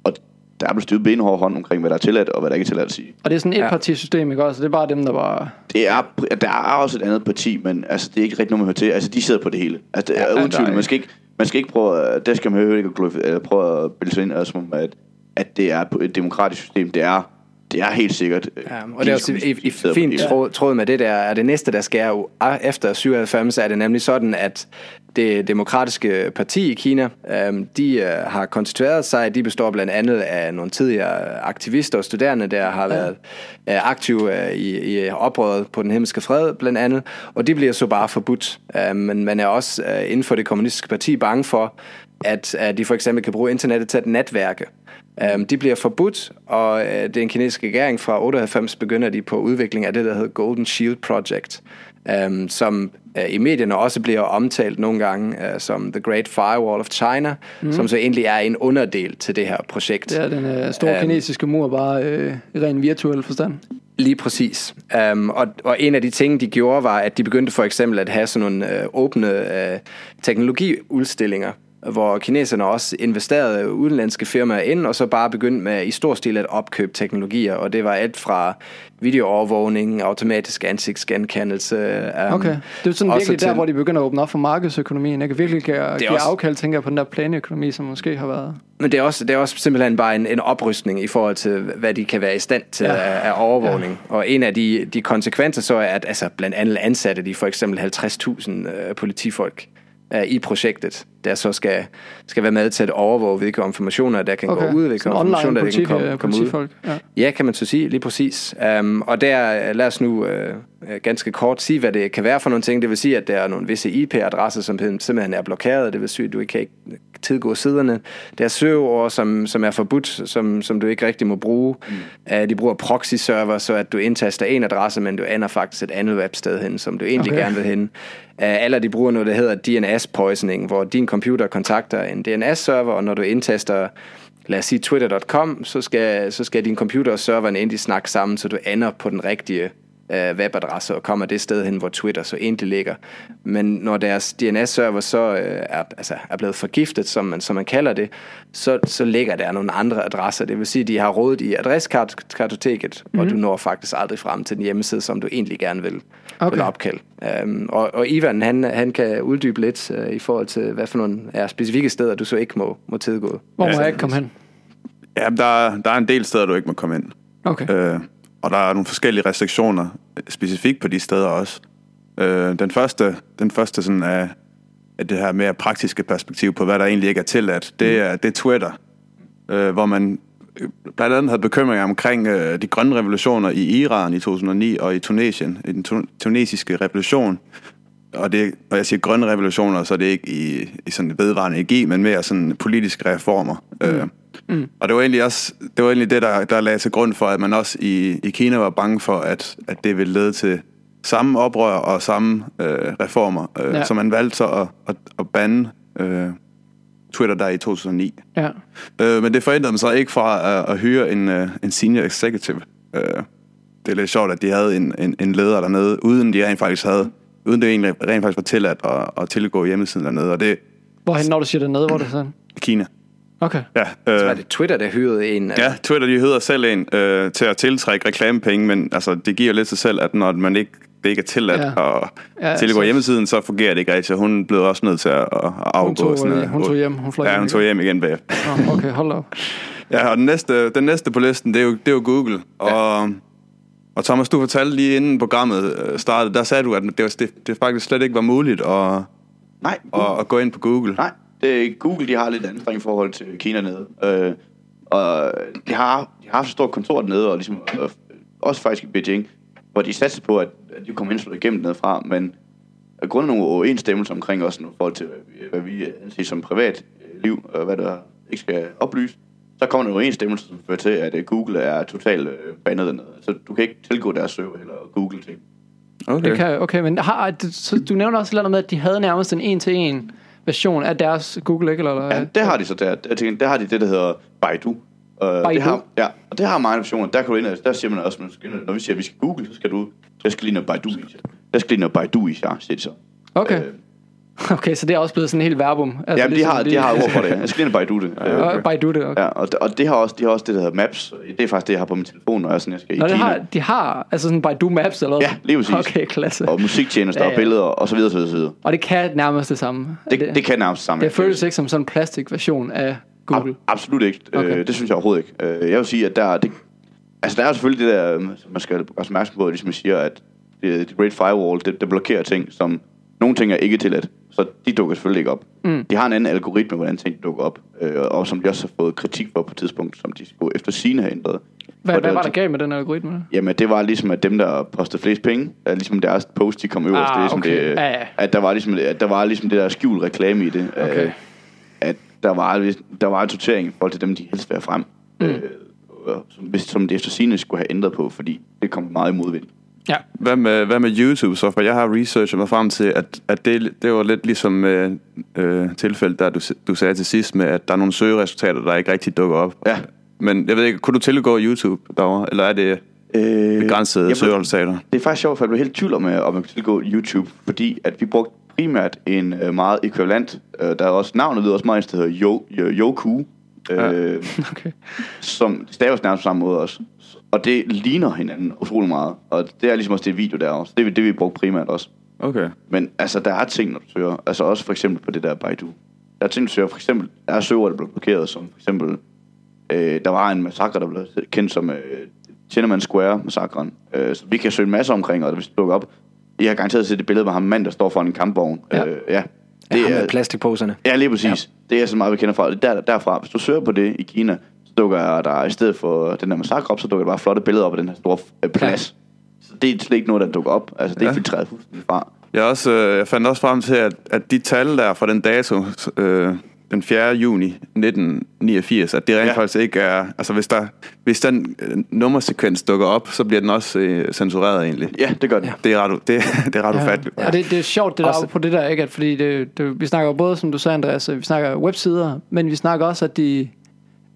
og der er blevet styret benhård hånd omkring, hvad der er tilladt, og hvad der ikke er tilladt at sige. Og det er sådan et Ja. partisystem, ikke også? Det er bare dem, der bare... Det er, der er også et andet parti, men altså, det er ikke rigtig noget, man hører til. Altså, de sidder på det hele. Altså, det er Ja, uden tvivl. Man skal ikke, man skal ikke prøve, der skal man høre ikke at prøve at bilde sig ind, altså, som om, at, at det er et demokratisk system. Det er, det er helt sikkert. øh, Ja, og det er også i, i, i fint tråd, tråd med det der, er det næste, der sker jo efter 97, er det nemlig sådan, at det demokratiske parti i Kina, øhm, de øh, har konstitueret sig, de består blandt andet af nogle tidligere aktivister og studerende, der har været øh, aktive øh, i, i oprøret på den himmelske fred, blandt andet, og de bliver så bare forbudt. Øh, men man er også øh, inden for det kommunistiske parti bange for, at, at de for eksempel kan bruge internettet til at netværke. Um, de bliver forbudt, og uh, det er en kinesisk regering fra 98 begynder de på udvikling af det, der hedder Golden Shield Project, um, som uh, i medierne også bliver omtalt nogle gange uh, som The Great Firewall of China, mm. som så egentlig er en underdel til det her projekt. Er den øh, store Øhm. kinesiske mur, bare øh, i ren virtuel forstand. Lige præcis. Um, og, og en af de ting, de gjorde, var, at de begyndte for eksempel at have sådan nogle øh, åbne øh, teknologiudstillinger, hvor kineserne også investerede udenlandske firmaer ind, og så bare begyndte med i stor stil at opkøbe teknologier, og det var alt fra videoovervågning, automatisk ansigtsgenkendelse. Um, Okay. Det er sådan virkelig der, til- hvor de begynder at åbne op for markedsøkonomien. Jeg kan virkelig give, give også- afkald, tænker jeg, på den der planøkonomi, som måske har været... Men det er også, det er også simpelthen bare en, en oprystning i forhold til, hvad de kan være i stand til ja. af, af overvågning. Ja. Og en af de, de konsekvenser så er, at altså, blandt andet ansatte de for eksempel 50.000 øh, politifolk øh, i projektet, der så skal, skal være med til at overvåge, hvilke informationer, der kan Okay. gå ud, hvilke Sådan informationer, der politi, kan komme, øh, komme ud. Ja. Ja, kan man så sige, lige præcis. Um, og der, lad os nu øh, øh, ganske kort sige, hvad det kan være for nogle ting. Det vil sige, at der er nogle visse IP-adresser, som simpelthen er blokeret. Det vil sige, at du ikke kan ikke tilgå siderne. Der er søgeord, som, som er forbudt, som, som du ikke rigtig må bruge. Mm. Uh, de bruger proxy-server, så at du indtaster en adresse, men du ender faktisk et andet websted hen, som du egentlig Okay. gerne vil hen. Uh, eller de bruger noget, der hedder DNS-poisoning, hvor din computer kontakter en DNS-server, og når du indtaster lad os sige twitter.com, så skal, så skal din computer og serveren egentlig snakke sammen, så du ender på den rigtige øh, webadresse og kommer det sted hen, hvor Twitter så egentlig ligger. Men når deres DNS-server så øh, er, altså, er blevet forgiftet, som man, som man kalder det, så, så ligger der nogle andre adresser. Det vil sige, at de har rådet i adresskartoteket, mm. og du når faktisk aldrig frem til den hjemmeside, som du egentlig gerne vil, okay. Vil opkalde. Um, og, og Ivan, han, han kan uddybe lidt uh, i forhold til, hvad for nogle ja, specifikke steder, du så ikke må, må tilgå. Hvor må Ja. jeg ikke komme hen? Ja, der, er- der er en del steder, du ikke må komme ind. Okay. Øh, og der er nogle forskellige restriktioner, øh, specifikt på de steder også. Øh, den første, den første sådan af, af det her mere praktiske perspektiv på, hvad der egentlig ikke er tilladt, det er, det er Twitter, øh, hvor man øh, blandt andet havde bekymringer omkring øh, de grønne revolutioner i Iran i 2009 og i Tunesien, i den tu- tunesiske revolution. Og det, når jeg siger grønne revolutioner, så er det ikke i, i sådan vedvarende energi, men mere sådan politiske reformer. Mm. Øh, mm. Og det var egentlig også det, var egentlig det der, der lagde til grund for, at man også i, i Kina var bange for, at, at det ville lede til samme oprør og samme øh, reformer. Øh, Ja. Så man valgte så at, at, at bande øh, Twitter der i 2009. Ja. Øh, men det forhindrede dem så ikke fra at, at hyre en, øh, en senior executive. Øh, det er lidt sjovt, at de havde en, en, en leder dernede, uden de rent faktisk havde, uden det egentlig rent faktisk var tilladt at, at tilgå hjemmesiden dernede, og det Hvorhen, når du siger dernede, hvor er det sådan? Kina. Okay. Ja, Så var øh, det Twitter, der hyrede en... ja, Twitter de hedder selv en øh, til at tiltrække reklamepenge, men altså, det giver lidt sig selv, at når man ikke, det ikke er tilladt Ja. ja. at Ja, tilgå så- hjemmesiden, så fungerer det ikke rigtigt, så hun blev også nødt til at, at afgå. Hun tog, sådan øh, noget. hun tog hjem. Hun fløj Ja, hjem hun tog igen. hjem igen bagefter. Nå, okay, hold op. Ja, og den næste, den næste på listen, det er jo, det er jo Google. Og, og Thomas, du fortalte lige inden programmet øh, startede, der sagde du, at det, var, det, det faktisk slet ikke var muligt at, Nej, at, at gå ind på Google. Nej, det, Google de har lidt anstrengt i forhold til Kina nede. Øh, og de har, de har haft et stort kontor dernede, og ligesom, øh, også faktisk i Beijing, hvor de satser på, at, at de kommer ind og slår igennem nede fra, men af grund af nogle overensstemmelser omkring også nogle forhold til, hvad vi, anser som privat øh, liv, og hvad der ikke skal oplyse, så kommer der nogle overensstemmelser, som fører til, at øh, Google er totalt øh, bandet dernede. Så du kan ikke tilgå deres server eller Google ting. Okay. Det kan, okay, men har, det- så du nævner også et eller andet med, at de havde nærmest en en-til-en version af deres Google, ikke? Eller, Ja, det har de så der. Jeg tænker, der har de det, der hedder Baidu. Uh, Baidu? Det har, ja, og det har mange versioner. Der kan du ind, der siger man også, man skal, når vi siger, at vi skal google, så skal du, der skal lige noget Baidu i. Der skal lige noget Baidu i, ja, siger de så. Okay. Øh, Okay, så det er også blevet sådan en helt verbum. Altså, Ja, men de ligesom har, de har ord for det. Jeg skal og Baidu det. Ja, Øh, bare du det, okay. Ja, og, og det har også, de har også det, der hedder Maps. Det er faktisk det, jeg har på min telefon, når jeg, sådan, jeg skal i Nå, det Kina. har, de har altså sådan Baidu Maps eller hvad? Ja, lige præcis. Okay, klasse. Og musiktjenester Ja, ja, og billeder og så videre, så videre, så videre. Og det kan nærmest det samme. Er Det, det kan nærmest sammen. det føles ikke som sådan en plastikversion af Google. Ab- absolut ikke. Okay. Okay. Øh, det synes jeg overhovedet ikke. Øh, jeg vil sige, at der, det, altså der er selvfølgelig det der, øh, man skal gøre opmærksom på, ligesom jeg siger, at det, det Great Firewall, det, det blokerer ting, som nogle ting er ikke tilladt. Så de dukker selvfølgelig ikke op. Mm. De har en anden algoritme, hvordan ting dukker op, øh, og som de også har fået kritik for på et tidspunkt, som de skulle efter sine have ændret. Hvad, hvad det- var der galt med den algoritme? Jamen, det var ligesom, at dem, der postede flest penge, at ligesom deres post, de kom øverst. Ah, det ligesom okay. det, Ja, ja. At der var ligesom, at der var ligesom det der skjult reklame i det. Okay. Øh, at der var, der var en sortering i forhold til dem, de helst vil have frem. Mm. Øh, som, som det efter sine skulle have ændret på, fordi det kom meget i modvind. Ja. Hvad med, hvad med YouTube så? For jeg har researchet mig frem til, at, at det, det var lidt ligesom øh, øh, tilfældet, der du, du sagde til sidst med, at der er nogle søgeresultater, der ikke rigtig dukker op. Ja. Men jeg ved ikke, kunne du tilgå YouTube derovre, eller er det Øh, begrænsede blev- søgeresultater? Det er faktisk sjovt, for jeg blev helt i tvivl om, øh, om man kunne tilgå YouTube, fordi at vi brugte primært en øh, meget ekvivalent, øh, der er også navnet lyder også meget, der hedder Yo, Yo, Yoku, øh, Okay. som staves nærmest på samme måde også. Og det ligner hinanden utrolig meget, og det er ligesom også det video der også. Det er det, vi brugte primært også. Okay. Men altså, der er ting, når du søger. Altså også for eksempel på det der Baidu. Der er ting, du søger. For eksempel, der er søger, der blev blokeret, som for eksempel, øh, der var en massakre, der blev kendt som øh, Tiananmen Square-massakren. Øh, så vi kan søge en masse omkring, og hvis det dukker op, I har garanteret set det billede med ham mand, der står foran en kampvogn. Ja. Øh, ja. Det Det er med plastikposerne. ja, lige præcis. Ja. Det er så meget, vi kender fra. Der, derfra, hvis du søger på det i Kina, dukker der i stedet for den der massakre op, så dukker der bare flotte billeder op af den her store øh, plads. Så det er slet ikke noget, der dukker op. Altså, det er Ja. ja. filtreret fuldstændig fra. Jeg, også, øh, jeg fandt også frem til, at, at de tal der fra den dato, øh, den 4. juni 1989, at det rent ja. Ja. faktisk ikke er... Altså hvis, der, hvis den øh, nummersekvens dukker op, så bliver den også øh, censureret egentlig. Ja, det gør det. Ja. Det er ret, det, det er ret ja. ufatteligt. Ja. Og det, det er sjovt, det der Også- på det der, ikke? At fordi det, det, vi snakker både, som du sagde, Andreas, vi snakker websider, men vi snakker også, at de...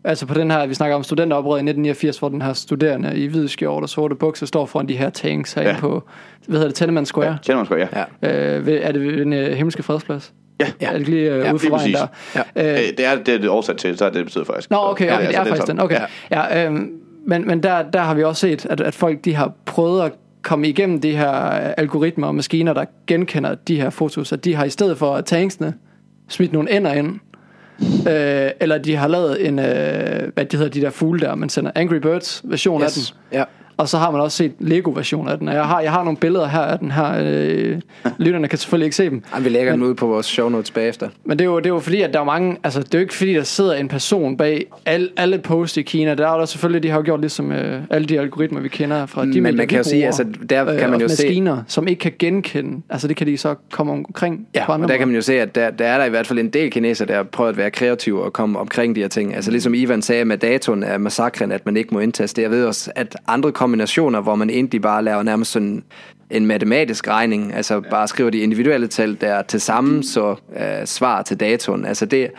Altså på den her, vi snakker om studenteroprøret i 1989, hvor den her studerende i hvide skjort og sorte bukser står foran de her tanks herinde Ja. på, hvad hedder det, Tiananmen Square? Ja, man sgu, ja. Ja. Øh, er det ved den øh, himmelske fredsplads? Ja, Ja. Er det lige øh, Ja, ja, ude for vejen der? Ja. Øh, det er det, er det oversat til, så er det, det betyder faktisk. Nå, okay, okay Ja, det altså, er faktisk sådan. den. Okay. Ja. Ja, øhm, men men der, der har vi også set, at, at folk de har prøvet at komme igennem de her øh, algoritmer og maskiner, der genkender de her fotos, at de har i stedet for tanksene smidt nogle ender ind, øh, eller de har lavet en, øh, hvad de hedder, de der fugle der, man sender Angry Birds version yes. af den. Ja. Og så har man også set Lego-version af den. Og jeg har, jeg har nogle billeder her af den her. Øh, lytterne kan selvfølgelig ikke se dem. Ej, vi lægger den ud på vores show notes bagefter. Men det er, jo, det er jo fordi, at der er mange... Altså, det er jo ikke fordi, der sidder en person bag alle, alle posts i Kina. Der er der selvfølgelig, de har jo gjort ligesom øh, alle de algoritmer, vi kender fra de Men medier, man kan jo sige, altså, der kan man jo se- maskiner, som ikke kan genkende. Altså, det kan de så komme omkring Ja, på andre og der kan man jo se, at der, der er der i hvert fald en del kineser, der prøver at være kreative og komme omkring de her ting. Altså ligesom Ivan sagde med datoen af massakren, at man ikke må indtaste. Jeg ved også, at andre kombinationer, hvor man egentlig bare laver nærmest sådan en matematisk regning, altså ja. bare skriver de individuelle tal der til sammen, så øh, svar til datoen. Altså det,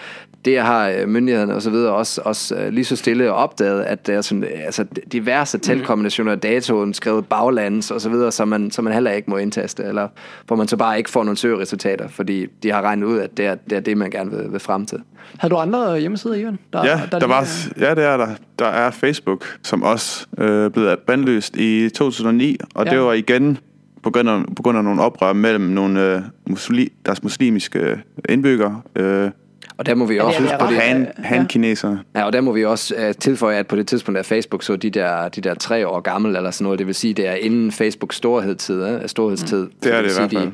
det har øh, myndighederne og så videre også, også øh, lige så stille opdaget, at der er sådan, øh, altså diverse talkombinationer af datoen skrevet baglands og så videre, som man, som man heller ikke må indtaste, eller hvor man så bare ikke får nogle søgeresultater, fordi de har regnet ud, at det er det, er det man gerne vil, vil frem til. Har du andre hjemmesider, Ivan? Der, Ja, der, lige- var, ja, det er der. Der er Facebook, som også øh, blev bandlyst i 2009, og Ja. ja. det var igen på grund af, på grund af nogle oprør mellem nogle øh, musli, deres muslimiske indbyggere øh, Og der må vi det også er- huske det på er det. han, ja. han-kinesere. Ja, og der må vi også uh, tilføje, at på det tidspunkt, at Facebook så de der, de der tre år gammel eller sådan noget, det vil sige, det er inden Facebooks storhedstid, eh? storhedstid. Mm. Det er det vil i sige, hvert fald.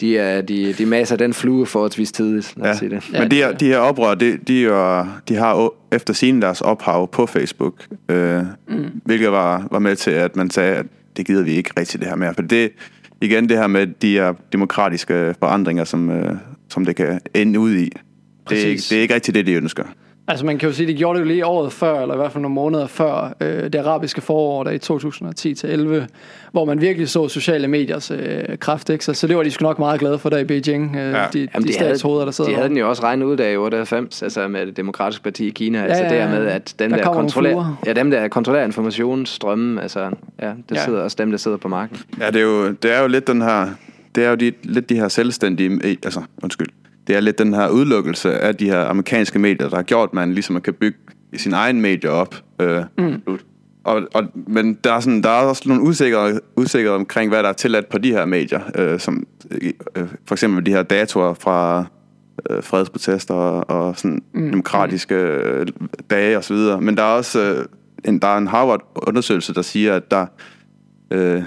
De, de, er, de, de maser den flue forholdsvis tidligt, lad os Ja. sige det. Ja, Men de det her, er- de her oprør, de, de, er, de har efter sine deres ophav på Facebook, øh, mm. hvilket var, var med til, at man sagde, at det gider vi ikke rigtig det her med. For det, igen det her med de her demokratiske forandringer, som, øh, som det kan ende ud i. Det er, ikke, det er ikke rigtig det, de ønsker. Altså man kan jo sige, de gjorde det jo lige året før, eller i hvert fald nogle måneder før øh, det arabiske forår, der i 2010-11, hvor man virkelig så sociale mediers øh, kraft. Ikke? Så, så det var de sgu nok meget glade for der i Beijing, øh, Ja. de, Jamen, de de, havde, statshoveder, der sidder de havde den jo også regnet ud af i 98, altså med det demokratiske parti i Kina. Ja, altså ja, det ja. her med, at dem Der der, kontrollerer, ja, dem der kontrollerer informationsstrømmen, altså ja, det Ja. sidder også dem, der sidder på marken. Ja, det er jo, det er jo lidt den her det er jo de, lidt de her selvstændige, altså undskyld, det er lidt den her udelukkelse af de her amerikanske medier, der har gjort, at man ligesom kan bygge sin egen medie op. Øh, mm. og, og, men der er, sådan, der er også nogle usikkerhed, usikkerhed omkring, hvad der er tilladt på de her medier, øh, som øh, for eksempel de her datoer fra øh, fredsprotester og, og sådan mm. demokratiske øh, dage osv. Men der er også øh, en, der er en Harvard-undersøgelse, der siger, at der øh,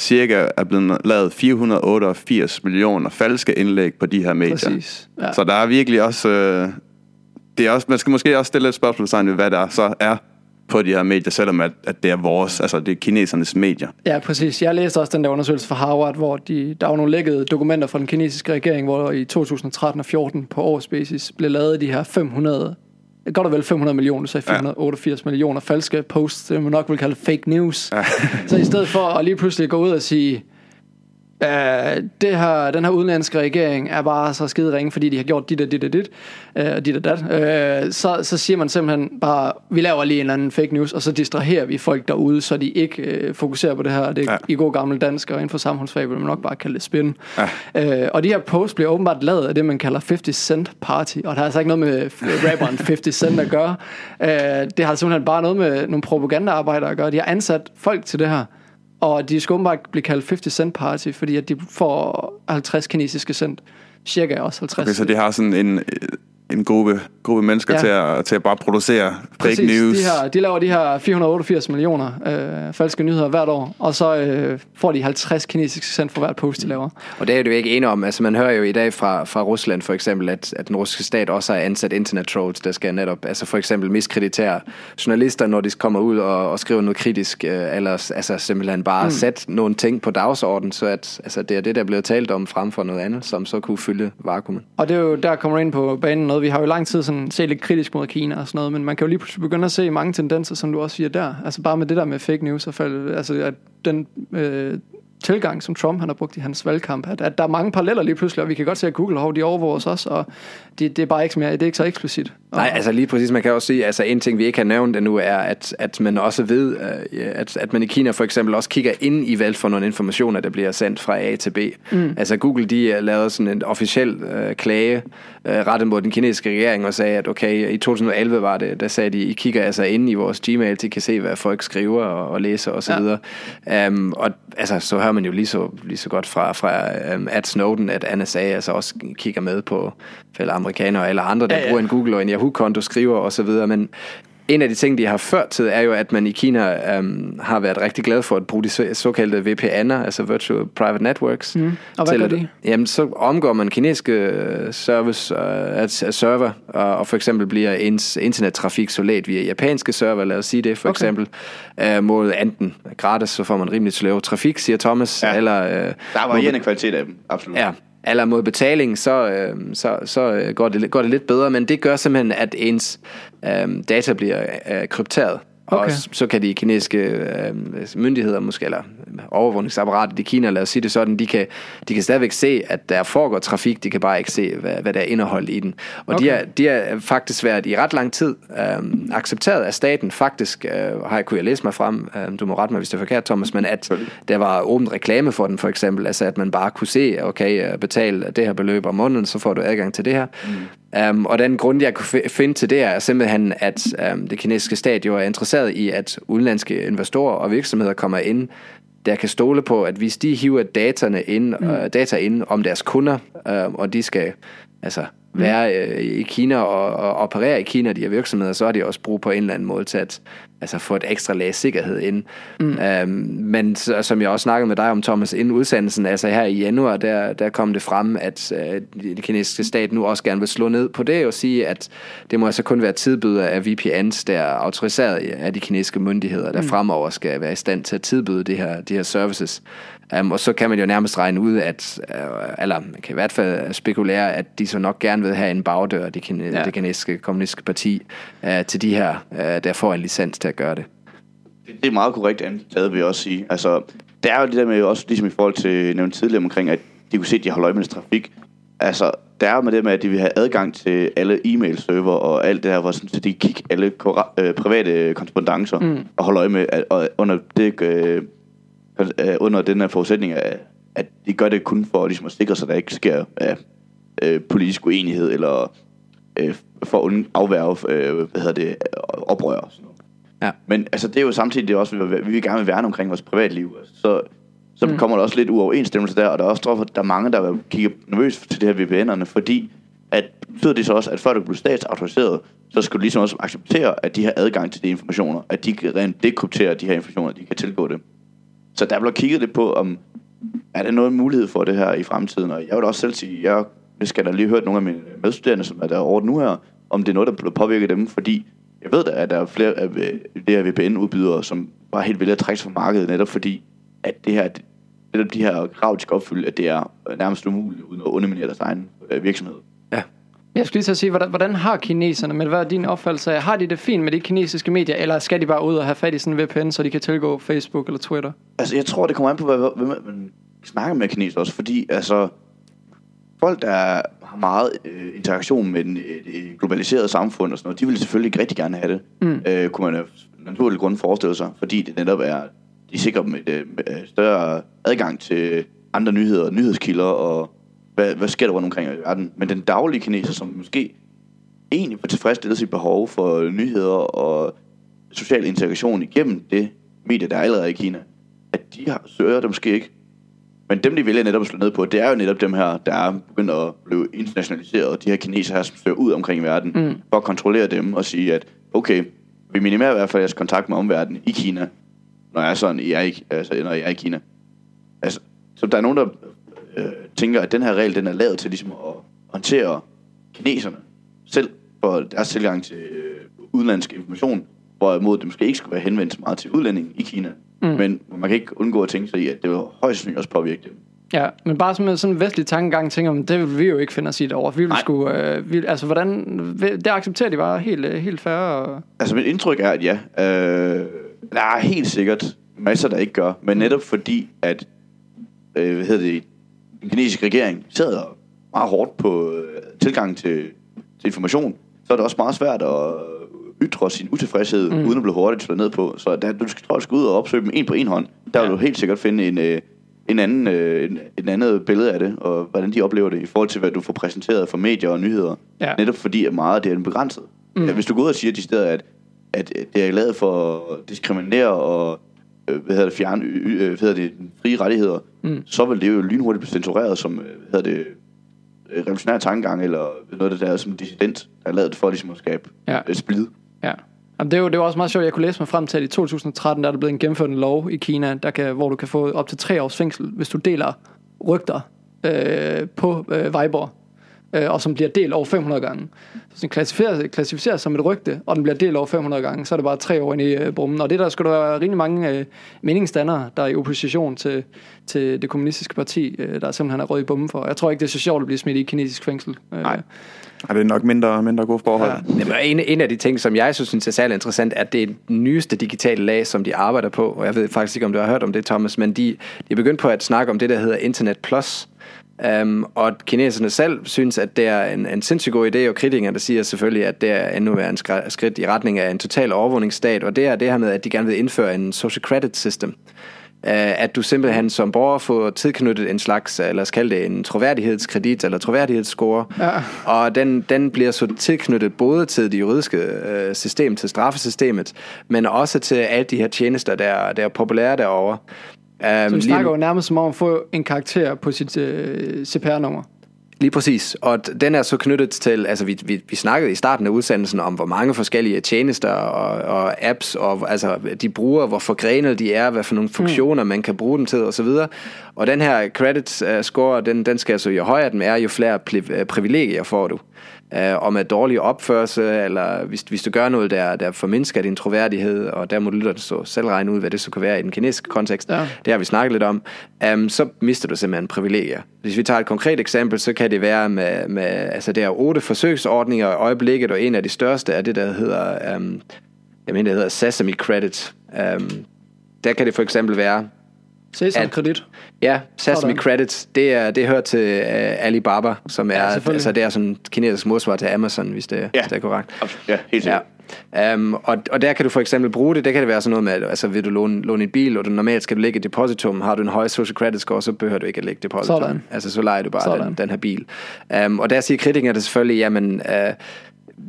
cirka er blevet lavet 488 millioner falske indlæg på de her medier. Præcis. Ja. Så der er virkelig også... Øh, det er også man skal måske også stille et spørgsmålstegn ved, hvad der så er på de her medier, selvom at, at det er vores, altså det er kinesernes medier. Ja, præcis. Jeg læste også den der undersøgelse fra Harvard, hvor de, der var nogle lækkede dokumenter fra den kinesiske regering, hvor i 2013 og 14 på årsbasis blev lavet de her 500, godt og vel 500 millioner, sagde 588 ja. millioner falske posts, det man nok vil kalde fake news. Ja. så i stedet for at lige pludselig gå ud og sige, Uh, det her, den her udenlandske regering er bare så skide ringe, fordi de har gjort dit og dit og dit, uh, dit og dat. Uh, så, så siger man simpelthen bare, vi laver lige en eller anden fake news, og så distraherer vi folk derude, så de ikke uh, fokuserer på det her. Det er Ja. i god gammel dansk, og inden for samfundsfag vil man nok bare kalde det spin. Ja. Uh, og de her posts bliver åbenbart lavet af det, man kalder 50 Cent Party, og det har altså ikke noget med rapperen 50 Cent at gøre. Uh, det har simpelthen bare noget med nogle propagandaarbejdere at gøre. De har ansat folk til det her. Og de skal åbenbart blive kaldt 50 cent party, fordi at de får 50 kinesiske cent. Cirka også 50. Okay, så det har sådan en, øh, en gruppe, gruppe mennesker Ja. til, at, til at bare producere fake news. De, her, de laver de her 488 millioner øh, falske nyheder hvert år, og så øh, får de 50 kinesiske cent for hvert post, de laver. Og det er du ikke enig om. Altså, man hører jo i dag fra, fra Rusland for eksempel, at, at den russiske stat også har ansat internet trolls, der skal netop, altså for eksempel miskreditere journalister, når de kommer ud og, og skriver noget kritisk, øh, eller altså simpelthen bare mm. sætte nogle ting på dagsordenen, så at altså, det er det, der er blevet talt om frem for noget andet, som så kunne fylde vakuumet. Og det er jo, der kommer ind på banen noget. Vi har jo i lang tid sådan set lidt kritisk mod Kina og sådan noget, men man kan jo lige pludselig begynde at se mange tendenser, som du også siger der. Altså bare med det der med fake news, og fald, altså at den øh, tilgang, som Trump han har brugt i hans valgkamp, at, at der er mange paralleller lige pludselig, og vi kan godt se, at Google hov, de overvåger os også, og det, det er bare ikke mere, det er ikke så eksplicit. Og, Nej, altså lige præcis, man kan også sige, altså en ting, vi ikke har nævnt endnu, er, at, at man også ved, øh, at, at man i Kina for eksempel også kigger ind i valg for nogle informationer, der bliver sendt fra A til B. Mm. Altså Google, de har lavet sådan en officiel øh, klage øh, rettet mod den kinesiske regering og sagde, at okay, i 2011 var det, der sagde de, I kigger altså ind i vores Gmail, de kan se, hvad folk skriver og, og læser osv. Og, ja. um, og altså, så hører man jo lige så, lige så godt fra, fra um, at Snowden, at NSA altså også kigger med på for amerikanere eller andre, der Ja, ja, bruger en Google og en Yahoo-konto, skriver og så videre, men en af de ting, de har ført til, er jo, at man i Kina øhm, har været rigtig glad for at bruge de så- såkaldte VPN'er, altså Virtual Private Networks. Mm. Og hvad gør at, de? Jamen, så omgår man kinesiske øh, service, øh, altså server, og, og for eksempel bliver ens internettrafik så let via japanske server, lad os sige det for Okay. eksempel, øh, mod enten gratis, så får man rimelig sløv trafik, siger Thomas, Ja. eller... Øh, Der er varierende kvalitet af dem, absolut. Ja, eller mod betaling, så, øh, så, så øh, går, det, går det lidt bedre, men det gør simpelthen, at ens øh, data bliver øh, krypteret. Okay. Og så kan de kinesiske øh, myndigheder, måske, eller overvågningsapparatet i Kina, lad os sige det sådan, de kan, de kan stadigvæk se, at der foregår trafik, de kan bare ikke se, hvad, hvad der er indeholdt i den. Og okay. de, er, de er faktisk været i ret lang tid øh, accepteret af staten. Faktisk øh, har jeg, kunne jeg læse mig frem, øh, du må rette mig, hvis det er forkert, Thomas, men at der var åbent reklame for den, for eksempel. Altså, at man bare kunne se, okay, øh, betal det her beløb om måneden, så får du adgang til det her. Mm. Um, og den grund, jeg kunne fi- finde til det, er simpelthen, at um, det kinesiske stat jo er interesseret i, at udenlandske investorer og virksomheder kommer ind, der kan stole på, at hvis de hiver dataene ind, mm. uh, data ind om deres kunder, uh, og de skal altså være øh, i Kina og, og operere i Kina, de her virksomheder, så har de også brug på en eller anden måde til at altså få et ekstra lag sikkerhed ind. Mm. Øhm, men så, som jeg også snakkede med dig om, Thomas, inden udsendelsen, altså her i januar, der, der kom det frem, at øh, det kinesiske stat nu også gerne vil slå ned på det og sige, at det må altså kun være tilbyder af VPNs, der er autoriseret af de kinesiske myndigheder, der mm. fremover skal være i stand til at tilbyde de her, de her services. Um, og så kan man jo nærmest regne ud, at, uh, eller man kan i hvert fald spekulere, at de så nok gerne vil have en bagdør, det, kine, Ja. det kinesiske kommunistiske parti, uh, til de her, uh, der får en licens til at gøre det. Det, det er meget korrekt antaget, vil jeg også sige. Altså, det er jo det der med, også ligesom i forhold til nævnt tidligere omkring, at de kunne se, at de holder øje med trafik. Altså, der er jo med det med, at de vil have adgang til alle e-mail-server og alt det her, hvor sådan, så de kan kigge alle øh, private korrespondencer mm. og holde øje med, at, og under, det, øh, under den her forudsætning af, at de gør det kun for ligesom at sikre sig, at der ikke sker ja, øh, politisk uenighed, eller øh, for at afværge øh, hvad hedder det, oprør og sådan noget. Ja. Men altså, det er jo samtidig det også, vi vil, vi vil gerne vil værne omkring vores privatliv. Altså, så så mm. kommer der også lidt uoverensstemmelse der, og der er også derfor, der er mange, der kigger nervøst til det her VPN'erne, fordi at, betyder det så også, at før du bliver statsautoriseret, så skal du ligesom også acceptere, at de har adgang til de informationer, at de kan rent dekryptere de her informationer, de kan tilgå det. Så der blev kigget lidt på, om er der noget mulighed for det her i fremtiden, og jeg vil også selv sige, jeg det skal da lige hørt nogle af mine medstuderende, som er derovre nu her, om det er noget, der bliver påvirket dem, fordi jeg ved da, at der er flere af øh, det her VPN-udbydere, som bare helt vil at trække sig fra markedet, netop fordi, at det her, netop de her krav, de skal opfylde, at det er nærmest umuligt, uden at underminere deres egen øh, virksomhed. Ja. Jeg skulle lige til at sige, hvordan, hvordan har kineserne, men hvad er din opfattelse af, har de det fint med de kinesiske medier, eller skal de bare ud og have fat i sådan en VPN, så de kan tilgå Facebook eller Twitter? Altså, jeg tror, det kommer an på, hvad, man snakker med kineser også, fordi altså, folk, der har meget øh, interaktion med den, øh, det globaliserede samfund og sådan noget, de vil selvfølgelig rigtig gerne have det. Mm. Øh, kunne man af naturlig grund forestille sig, fordi det netop er, de sikrer dem et, øh, større adgang til andre nyheder, nyhedskilder og hvad, hvad sker der rundt omkring i verden. Men den daglige kineser, som måske egentlig får tilfredsstillet sit behov for nyheder og social interaktion igennem det medie, der er allerede i Kina, at de har, søger det måske ikke. Men dem, de vælger netop at slå ned på, det er jo netop dem her, der er begyndt at blive internationaliseret, de her kinesere her, som søger ud omkring i verden, mm. for at kontrollere dem og sige, at okay, vi minimerer i hvert fald jeres kontakt med omverdenen i Kina, når jeg er sådan, I er i, altså, når jeg er i Kina. Altså, så der er nogen, der øh, tænker, at den her regel, den er lavet til ligesom at håndtere kineserne selv for deres tilgang til øh, udenlandsk information, hvorimod det måske ikke skulle være henvendt så meget til udlændinge i Kina. Mm. Men man kan ikke undgå at tænke sig i, at det var højst sandsynligt også påvirke dem. Ja, men bare som sådan en vestlig tankegang tænker man, det vil vi jo ikke finde os i derovre. Vi vil skulle, øh, vi, altså hvordan, det accepterer de bare helt, øh, helt færre. Og... Altså mit indtryk er, at ja, øh, der er helt sikkert masser, der ikke gør, men netop fordi, at øh, hvad hedder det, den kinesiske regering sidder meget hårdt på øh, tilgang til, til information, så er det også meget svært at ytre sin utilfredshed, mm. uden at blive hurtigt slået ned på. Så der, du skal, tror, du skal ud og opsøge dem en på en hånd. Der vil ja. du helt sikkert finde en, øh, en anden, øh, en, en andet billede af det, og hvordan de oplever det, i forhold til, hvad du får præsenteret for medier og nyheder. Ja. Netop fordi, at meget af det er begrænset. Mm. Ja, hvis du går ud og siger de steder, at, at det er lavet for at diskriminere og øh, hvad hedder det, fjerne øh, hvad hedder det, frie rettigheder, mm. så vil det jo lynhurtigt blive censureret som hvad hedder det, revolutionær tankegang, eller noget af det der som dissident, der er lavet for ligesom at skabe ja. et splid. Ja. Jamen, det, er jo, det var også meget sjovt. Jeg kunne læse mig frem til, at i 2013 der er der blevet gennemført en lov i Kina, der kan, hvor du kan få op til tre års fængsel, hvis du deler rygter øh, på øh, Weibo, øh, og som bliver delt over 500 gange. Så den klassificeres, klassificeres som et rygte, og den bliver delt over 500 gange, så er det bare tre år ind i øh, brummen. Og det der skulle der være rigtig mange øh, meningsdannere, der er i opposition til, til det kommunistiske parti, øh, der simpelthen er rød i bomben for. Jeg tror ikke, det er så sjovt at blive smidt i kinesisk fængsel. Øh, Nej. Er det nok mindre, mindre gode forhold? Ja. Jamen, en, en af de ting, som jeg synes er særlig interessant, er, at det er den nyeste digitale lag, som de arbejder på. Og jeg ved faktisk ikke, om du har hørt om det, Thomas, men de, de er begyndt på at snakke om det, der hedder Internet Plus. Um, og kineserne selv synes, at det er en, en sindssygt god idé, og kritikerne siger selvfølgelig, at det er endnu en skridt i retning af en total overvågningsstat, og det er det her med, at de gerne vil indføre en social credit system. Øh, at du simpelthen som borger får tilknyttet en slags, eller os kalde det en troværdighedskredit eller troværdighedsscore, ja. og den, den bliver så tilknyttet både til det juridiske øh, system, til straffesystemet, men også til alle de her tjenester, der, der er populære derovre. Um, så vi snakker jo nærmest som om at få en karakter på sit øh, CPR-nummer. Lige præcis, og den er så knyttet til, altså vi, vi, vi snakkede i starten af udsendelsen om, hvor mange forskellige tjenester og, og apps, og altså de bruger, hvor forgrenet de er, hvad for nogle funktioner mm. man kan bruge dem til osv. Og den her credit score, den, den skal altså jo højere den er, jo flere privilegier får du øh, og med dårlig opførsel, eller hvis, hvis du gør noget, der, der formindsker din troværdighed, og der må du lytte så selv regne ud, hvad det så kan være i den kinesiske kontekst, ja. det har vi snakket lidt om, um, så mister du simpelthen privilegier. Hvis vi tager et konkret eksempel, så kan det være med, med altså der er otte forsøgsordninger i øjeblikket, og en af de største er det, der hedder, um, jeg mener, det hedder Sesame Credit. Um, der kan det for eksempel være, Sesam At- kredit. Ja, Sesame. Credits, det, er, det hører til uh, Alibaba, som er, Ja, altså det er sådan kinesisk modsvar til Amazon, hvis det, Ja. hvis det er korrekt. Absolut. Ja, helt sikkert. Ja. Um, og, og der kan du for eksempel bruge det, der kan det være sådan noget med, altså, vil du låne, låne en bil, og du normalt skal du lægge et depositum, har du en høj social credit score, så behøver du ikke at lægge depositum. Sådan. Altså så leger du bare Sådan. den, den her bil. Um, og der siger kritikerne selvfølgelig, jamen, uh,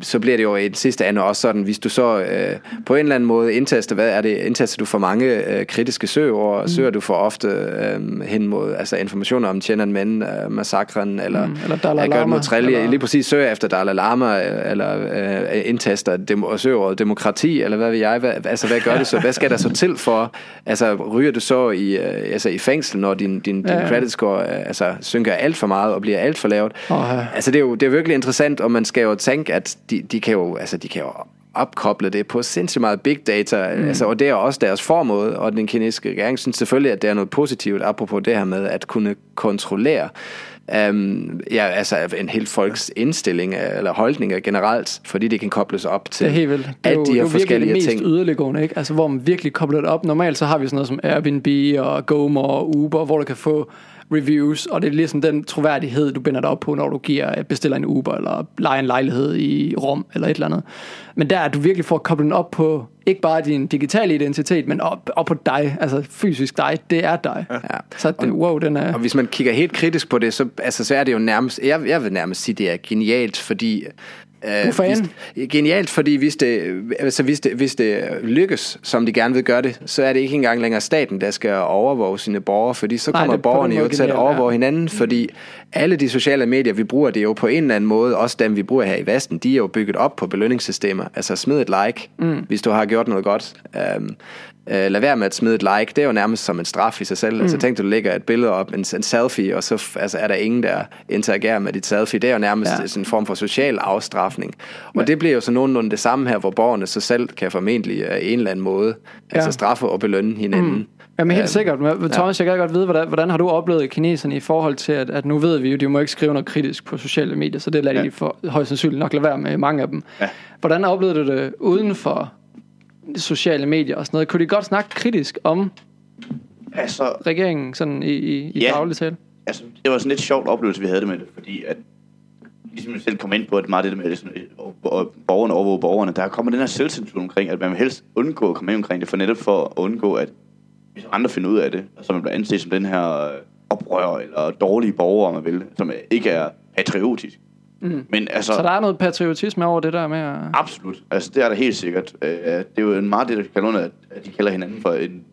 så bliver det jo i den sidste ende også sådan, hvis du så øh, på en eller anden måde indtaster, hvad er det, indtaster du for mange øh, kritiske søger, mm. søger du for ofte øh, hen mod altså informationer om Tiananmen, øh, massakren, eller, Mm, eller Dalai det Lama, mod Trelli, eller- lige præcis søger efter Dalai Lama, øh, eller øh, indtaster dem, og søger over demokrati, eller hvad ved jeg, hvad, altså hvad gør det så, hvad skal der så til for, altså ryger du så i, øh, altså, i fængsel, når din, din, din Ja, ja. credit score øh, altså, synker alt for meget, og bliver alt for lavt, Åh, ja. Altså det er jo det er virkelig interessant, og man skal jo tænke, at de, de kan jo altså de kan jo opkoble det på sindssygt meget big data, mm. altså, og det er også deres formåde, og den kinesiske regering synes selvfølgelig, at det er noget positivt, apropos det her med at kunne kontrollere Um, ja, altså en helt folks indstilling eller holdninger generelt, fordi det kan kobles op til Det er helt vildt. Det er alle jo, de det er virkelig det forskellige mest ting. yderliggående, ikke? Altså, hvor man virkelig kobler det op. Normalt så har vi sådan noget som Airbnb og GoMore og Uber, hvor du kan få reviews, og det er ligesom den troværdighed, du binder dig op på, når du giver, bestiller en Uber, eller leger en lejlighed i Rom, eller et eller andet. Men der er du virkelig får koblet den op på, ikke bare din digitale identitet, men op, op på dig, altså fysisk dig, det er dig. Ja. Så det, wow, den er... Og hvis man kigger helt kritisk på det, så, altså, så er det jo nærmest, jeg, jeg vil nærmest sige, det er genialt, fordi... Er fan? Hvis, genialt, fordi hvis det, altså hvis, det, hvis det lykkes, som de gerne vil gøre det, så er det ikke engang længere staten, der skal overvåge sine borgere, fordi så Nej, kommer er den borgerne jo til at overvåge ja. hinanden, fordi alle de sociale medier, vi bruger, det er jo på en eller anden måde, også dem vi bruger her i Vesten, de er jo bygget op på belønningssystemer. Altså smid et like, mm. hvis du har gjort noget godt. Um, Uh, lad være med at smide et like, det er jo nærmest som en straf i sig selv. Mm. Altså tænk, du lægger et billede op, en, en selfie, og så altså, er der ingen, der interagerer med dit selfie. Det er jo nærmest Ja. ja. sådan en form for social afstraffning. Og det bliver jo så nogenlunde det samme her, hvor borgerne så selv kan formentlig af en eller anden måde Ja. altså straffe og belønne hinanden. Mm. Jamen helt Øhm, sikkert. Men, Thomas, jeg kan godt vide, hvordan, hvordan har du oplevet kineserne i forhold til, at, at nu ved vi jo, de må ikke skrive noget kritisk på sociale medier, så det lader Ja. de for højst sandsynligt nok lade være med mange af dem. Ja. Hvordan oplevede du det uden for sociale medier og sådan noget? Kunne de godt snakke kritisk om Altså, regeringen sådan i, i, i Ja. daglig tale? altså, det var sådan lidt sjovt oplevelse, vi havde det med det, fordi at, ligesom jeg selv kom ind på, at meget det med det, sådan, øh, og borgerne overvåger borgerne, der kommer den her selvcensur omkring, at man vil helst undgå at komme ind omkring det, for netop for at undgå, at hvis andre finder ud af det, så man bliver anset som den her øh, oprører eller dårlige borger, om man vil, som ikke er patriotisk. Mm. Men altså, Så der er noget patriotisme over det der med at... Absolut. Altså, det er der helt sikkert. Øh, det er jo en meget det, der kalder under, at de kalder hinanden for en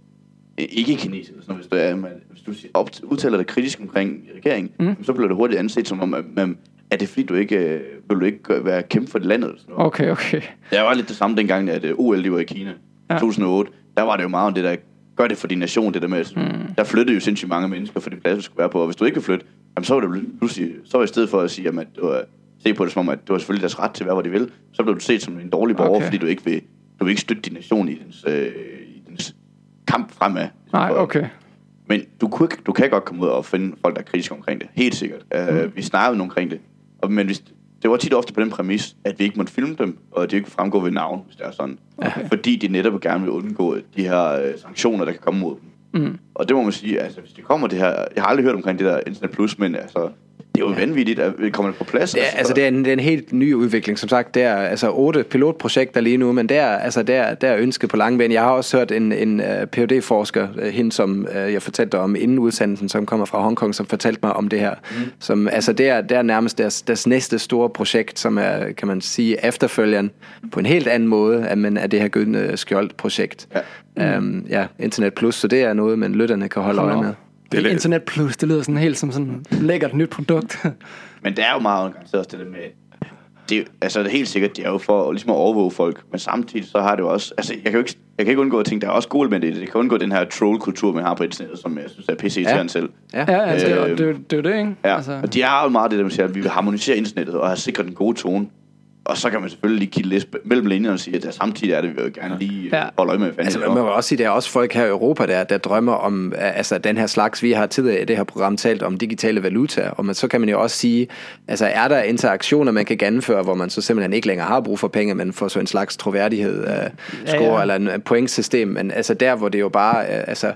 ikke kineser. Så hvis du, er, man, hvis du op, udtaler dig kritisk omkring regeringen, mm. så bliver det hurtigt anset som om, at, man, er det fordi, du ikke øh, vil du ikke være kæmpe for det landet? Eller sådan noget. Okay, okay. Det var lidt det samme dengang, at øh, OL de var i Kina. Ja. Ja. 2008. Der var det jo meget om det der, gør det for din nation, det der med, mm. der flyttede jo sindssygt mange mennesker for de pladser, du skulle være på. Og hvis du ikke vil flytte, jamen, så var det pludselig, så var i stedet for at sige, jamen, at se på det som om, at du har selvfølgelig deres ret til at være, hvor de vil, så blev du set som en dårlig borger, Okay. fordi du ikke vil, du vil ikke støtte din nation i dens, øh, i dens kamp fremad. Nej, okay. Men du, kunne, du kan godt komme ud og finde folk, der er kritiske omkring det. Helt sikkert. Uh, Mm. Vi snakkede omkring det. Og, men hvis, det var tit ofte på den præmis, at vi ikke måtte filme dem, og de ikke fremgå ved navn, hvis det er sådan. Okay. Fordi de netop gerne vil undgå de her øh, sanktioner, der kan komme mod dem. Mm. Og det må man sige, altså hvis det kommer det her, jeg har aldrig hørt omkring det der Internet Plus, men altså, det er jo vanvittigt, at det kommer på plads. Det er, altså, det er, en, det er en helt ny udvikling, som sagt. Det er altså otte pilotprojekter lige nu, men det er, altså, det er, det er ønsket på lange bane. Jeg har også hørt en, en uh, phd forsker uh, hende som uh, jeg fortalte om inden udsendelsen, som kommer fra Hongkong, som fortalte mig om det her. Mm. Som, altså, det, er, det er nærmest deres, deres næste store projekt, som er, kan man sige, efterfølgeren på en helt anden måde, at man er det her gyldne skjold projekt. Ja. Um, ja, Internet Plus, så det er noget, man lytterne kan holde øje med. Det Det er Internet Plus, det lyder sådan helt som sådan lækkert nyt produkt. Men det er jo meget garanteret også det der med, det, er- altså det er helt sikkert, det er jo for ligesom at overvåge folk, men samtidig så har det jo også, altså jeg kan jo ikke, jeg kan ikke undgå at tænke, der er også gode elementer i det, det kan undgå den her troll-kultur, man har på internettet, som jeg synes er pisse irriterende selv. Ja. ja, altså, det, er Øh, det, er jo- det er jo det, ikke? Ja, Altså, og de har jo meget det der, man siger, at vi vil harmonisere internettet og have sikret den gode tone. Og så kan man selvfølgelig lige kigge lidt mellem linjerne og sige, at der samtidig er det, vi vil gerne lige Ja. ja. holde øje med, hvad Altså, fanden man må også sige, der er også folk her i Europa, der, der drømmer om altså, den her slags. Vi har tidligere i det her program talt om digitale valuta, og man, så kan man jo også sige, altså er der interaktioner, man kan gennemføre, hvor man så simpelthen ikke længere har brug for penge, men får så en slags troværdighed uh, score Ja, ja. eller en en pointsystem, men altså der, hvor det jo bare, uh, altså,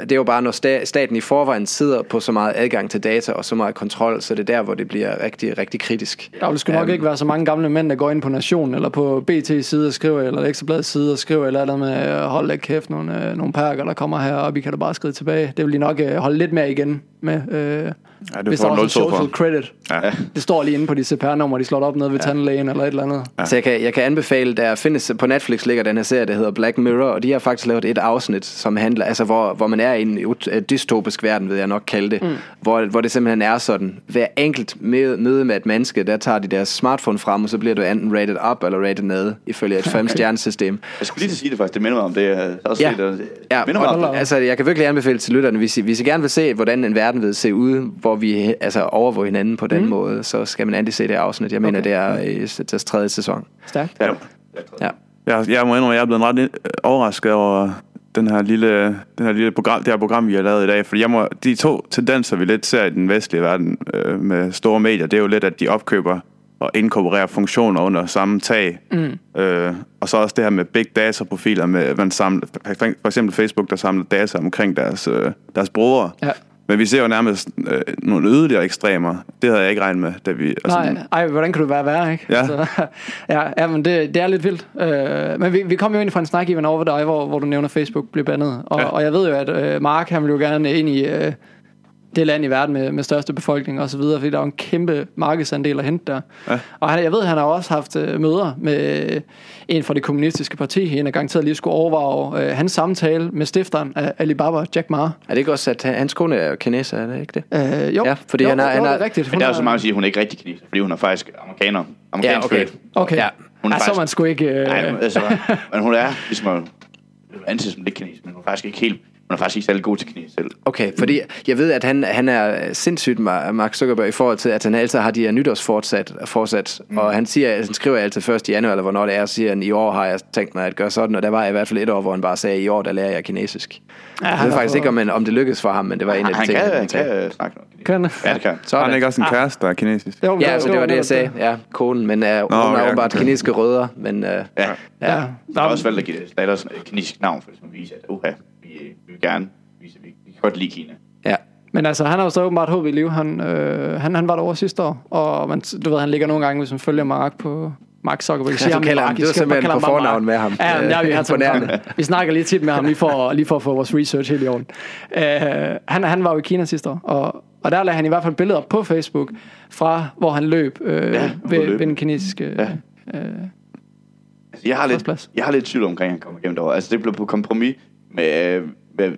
det er jo bare, når sta- staten i forvejen sidder på så meget adgang til data og så meget kontrol, så det er der, hvor det bliver rigtig, rigtig kritisk. Der vil sgu nok Øhm, ikke være så mange gamle mænd, der går ind på Nationen, eller på BT side og skriver, eller Ekstrabladets side og skriver, eller andet med, hold da kæft, nogle, øh, nogle perker, der kommer her, og vi kan da bare skride tilbage. Det vil de nok øh, holde lidt mere igen med, øh, Ja, hvis det der får også er 0 for. social credit. Ja. Det står lige inde på de CPR-numre, de slår op nede ved ja. tandlægen, eller et eller andet. Ja. Så jeg kan, jeg kan anbefale, der findes på Netflix ligger den her serie, der hedder Black Mirror, og de har faktisk lavet et afsnit, som handler, altså hvor, hvor man er i en øh, dystopisk verden, vil jeg nok kalde det, mm. hvor, hvor det simpelthen er sådan, hver enkelt møde, med et menneske, der tager de deres smartphone frem, og så bliver du enten rated up eller rated ned, ifølge et fem-stjernesystem. Jeg skulle lige sige det faktisk, det minder mig om det. Jeg også Ja. set det. Ja, Det minder mig om det. altså, jeg kan virkelig anbefale til lytterne, hvis I, hvis I gerne vil se, hvordan en verden vil se ud, hvor vi altså, overvåger hinanden på den mm. måde, så skal man endelig se det afsnit. Jeg mener, Okay. det er i deres tredje sæson. Stærkt. Ja. Ja. Jeg, jeg må indrømme, at jeg er blevet ret øh, overrasket over den her lille, den her lille program, det her program, vi har lavet i dag. For jeg må, de to tendenser, vi lidt ser i den vestlige verden øh, med store medier, det er jo lidt, at de opkøber og inkorporerer funktioner under samme tag. Mm. Øh, og så også det her med big data profiler, med at man samler, for eksempel Facebook, der samler data omkring deres, øh, deres brugere. Ja. Men vi ser jo nærmest øh, nogle yderligere ekstremer. Det havde jeg ikke regnet med, da vi... Nej, ej, hvordan kan du være værre, ikke? Ja. Altså, ja, ja, men det, det er lidt vildt. Øh, men vi, vi kom jo ind fra en snak, Ivan, over ved dig, hvor, hvor du nævner, Facebook blev bandet. Og. Ja. og jeg ved jo, at øh, Mark, han vil jo gerne ind i øh, det land i verden med, med største befolkning og så videre, fordi der er jo en kæmpe markedsandel at hente der. Ja. Og han, jeg ved, han har også haft øh, møder med øh, en fra det kommunistiske parti, en af garanteret lige skulle overveje øh, hans samtale med stifteren af Alibaba, Jack Ma. Er det ikke også, at hans kone er kineser, er det ikke det? Øh, jo, Ja, fordi jo, han er- jo, han det er- er rigtigt. Men Hun der er jo så meget at sige, at hun er ikke rigtig kineser, fordi hun er faktisk amerikaner. Amerikansk okay. født. Okay, Ja. ja. Hun er Ej, så er faktisk- man sgu ikke... Øh, Nej, men altså, men hun er ligesom anset som lidt kinesisk, men hun er faktisk ikke helt, hun er faktisk ikke særlig god til kinesisk selv. Okay, fordi jeg ved, at han, han er sindssygt, Ma- Mark Zuckerberg, i forhold til, at han altid har de her nytårsfortsat, fortsat, mm. og han, siger, han skriver altid 1. januar, eller hvornår det er, og siger, at i år har jeg tænkt mig at gøre sådan, og der var i hvert fald et år, hvor han bare sagde, at i år, der lærer jeg kinesisk. Ja, jeg han ved er faktisk for- ikke, om, om det lykkedes for ham, men det var en af de Han ting, kan, han sagde. kan snakke noget. Kan Ja, det kan. Så har han ikke også en kæreste, der er kinesisk? Jo, Ja, så det var det, jeg sagde. Ja, konen, men uh, hun Nå, har ja. åbenbart kinesiske rødder, men uh, Ja. Ja. Jeg ja. har også valgt at give det kinesisk navn, for at vise, at uha, vi, vi vil gerne vise, at vi, vi kan godt lide Kina. ja. Men altså, han har jo så åbenbart håb i liv. Han, øh, han, han var derovre sidste år, og man, du ved, han ligger nogle gange, hvis man følger Mark på Mark Zuckerberg. Ja, du kalder ham- det var simpelthen på fornavn med ham. Ja, ja, vi, har vi snakker lige tit med ham, lige for, lige for at få vores research helt i orden. Øh, han, han var jo i Kina sidste år, og, og der lagde han i hvert fald billeder på Facebook, fra hvor han løb øh, Ja, ved, løb. ved den kinesiske... Ja. Øh, Altså, jeg har lidt, jeg har lidt tvivl omkring, at han kommer igennem derovre. Altså, det blev på kompromis med, øh, med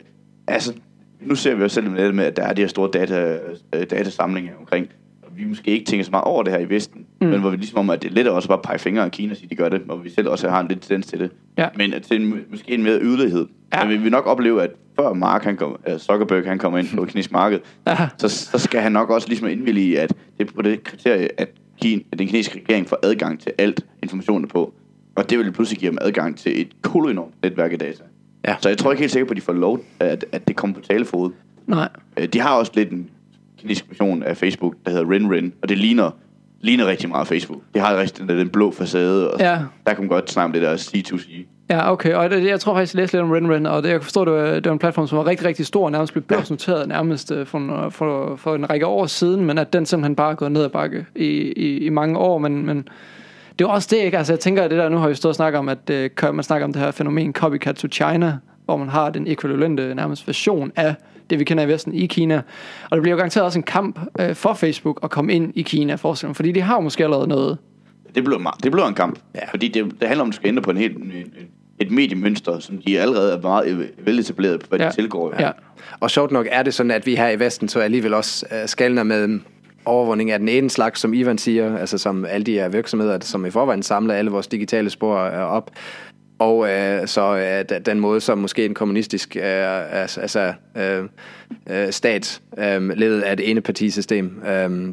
altså, nu ser vi jo selv med, med, at der er de her store data, øh, datasamlinger omkring, og vi måske ikke tænker så meget over det her i Vesten, mm. men hvor vi ligesom om, at det er lidt også bare pege fingre af Kina og sige, de gør det, og vi selv også har en lidt tendens til det. Ja. Men at til en, måske en mere yderlighed. Ja. Men vi vil nok opleve, at før Mark, han kom, uh, Zuckerberg, han kommer ind på det kinesiske marked, Ja. så, så skal han nok også ligesom indvillige at det er på det kriterie, at, Kina, at den kinesiske regering får adgang til alt informationen på. Og det vil pludselig give dem adgang til et koloenormt netværk af data. Ja. Så jeg tror ikke helt sikkert på, at de får lov, at, at det kommer på talefod. nej. Øh, De har også lidt en kinesisk version af Facebook, der hedder RenRen, og det ligner, ligner rigtig meget Facebook. De har rigtig den, den blå facade, og Ja. der kan man godt snakke om det der C2C. Ja, okay. Og det, jeg tror faktisk, jeg læste lidt om RenRen, og det, jeg kan forstå, det var, det var en platform, som var rigtig, rigtig stor, nærmest blev børsnoteret nærmest øh, for, en- for, for en række år siden, men at den simpelthen bare er gået ned ad bakke i, i, i mange år, men, men det er også det, ikke? Altså, jeg tænker, at det der, nu har vi stået og snakket om, at øh, man snakker om det her fænomen copycat to China, hvor man har den ekvivalente nærmest version af det, vi kender i Vesten i Kina. Og det bliver jo garanteret også en kamp øh, for Facebook at komme ind i Kina, forestiller fordi de har jo måske allerede noget. Det blev, meget, det blev en kamp. Ja. Fordi det, det handler om, at du skal ændre på en helt, en, en, et mediemønster, som de allerede er meget veletableret på, hvad ja. Ja. de tilgår. Ja. Og sjovt nok er det sådan, at vi her i Vesten så alligevel også uh, skalner med overvågning af den ene slags, som Ivan siger, altså som alle de her virksomheder, som i forvejen samler alle vores digitale spor øh, op, og øh, så øh, den måde, som måske en kommunistisk øh, altså, altså, øh, stat øh, ledet af et enepartisystem øh,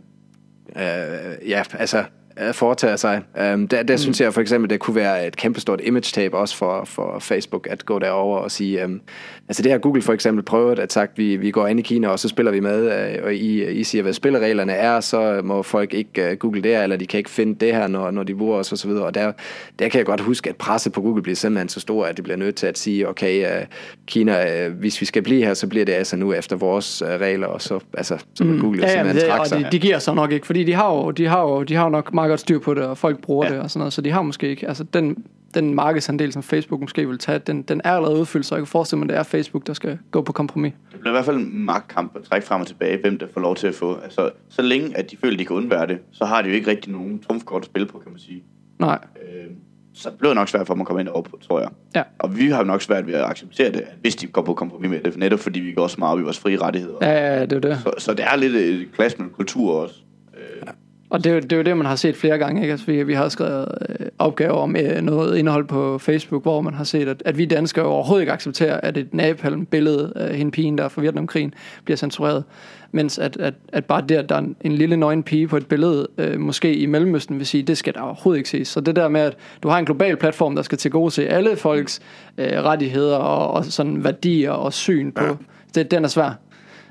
øh, ja, altså foretager sig. Um, der der mm. synes jeg for eksempel, det kunne være et kæmpestort image tape også for, for Facebook at gå derover og sige, um, altså det har Google for eksempel prøvet at sagt, vi, vi går ind i Kina, og så spiller vi med, uh, og I, I siger, hvad spillereglerne er, så må folk ikke uh, google det her, eller de kan ikke finde det her, når, når de bruger os og så videre. Og der, der kan jeg godt huske, at presset på Google bliver simpelthen så stor, at det bliver nødt til at sige, okay, uh, Kina, uh, hvis vi skal blive her, så bliver det altså nu efter vores uh, regler, og så, altså, så må Google Ja, ja, simpelthen det, trække og sig. de, de giver sig nok ikke, fordi de har jo, de har jo, de har jo nok meget godt styr på det, og folk bruger ja. det og sådan noget, så de har måske ikke, altså den, den markedsandel, som Facebook måske vil tage, den, den er allerede udfyldt, så jeg kan forestille mig, at det er Facebook, der skal gå på kompromis. Det bliver i hvert fald en magtkamp at trække frem og tilbage, hvem der får lov til at få. Altså, så længe at de føler, at de kan undvære det, så har de jo ikke rigtig nogen trumfkort at spille på, kan man sige. Nej, Øh, så det bliver nok svært for dem at komme ind over på, tror jeg. Ja. Og vi har nok svært ved at acceptere det, hvis de går på kompromis med det, netop fordi vi går så meget op i vores frie rettigheder. ja, ja, det er det. Så, så det er lidt et klasse med kultur også. Og det er, jo, det er jo det, man har set flere gange. Ikke? Altså, vi, vi har skrevet øh, opgaver om øh, noget indhold på Facebook, hvor man har set, at, at vi danskere overhovedet ikke accepterer, at et napalm-billede af hende pigen, der er fra Vietnamkrigen, bliver censureret. Mens at, at, at bare det, at der er en, en lille nøgen pige på et billede, øh, måske i Mellemøsten, vil sige, det skal der overhovedet ikke ses. Så det der med, at du har en global platform, der skal til gode se alle folks øh, rettigheder og, og sådan værdier og syn på, ja. det, den er svær.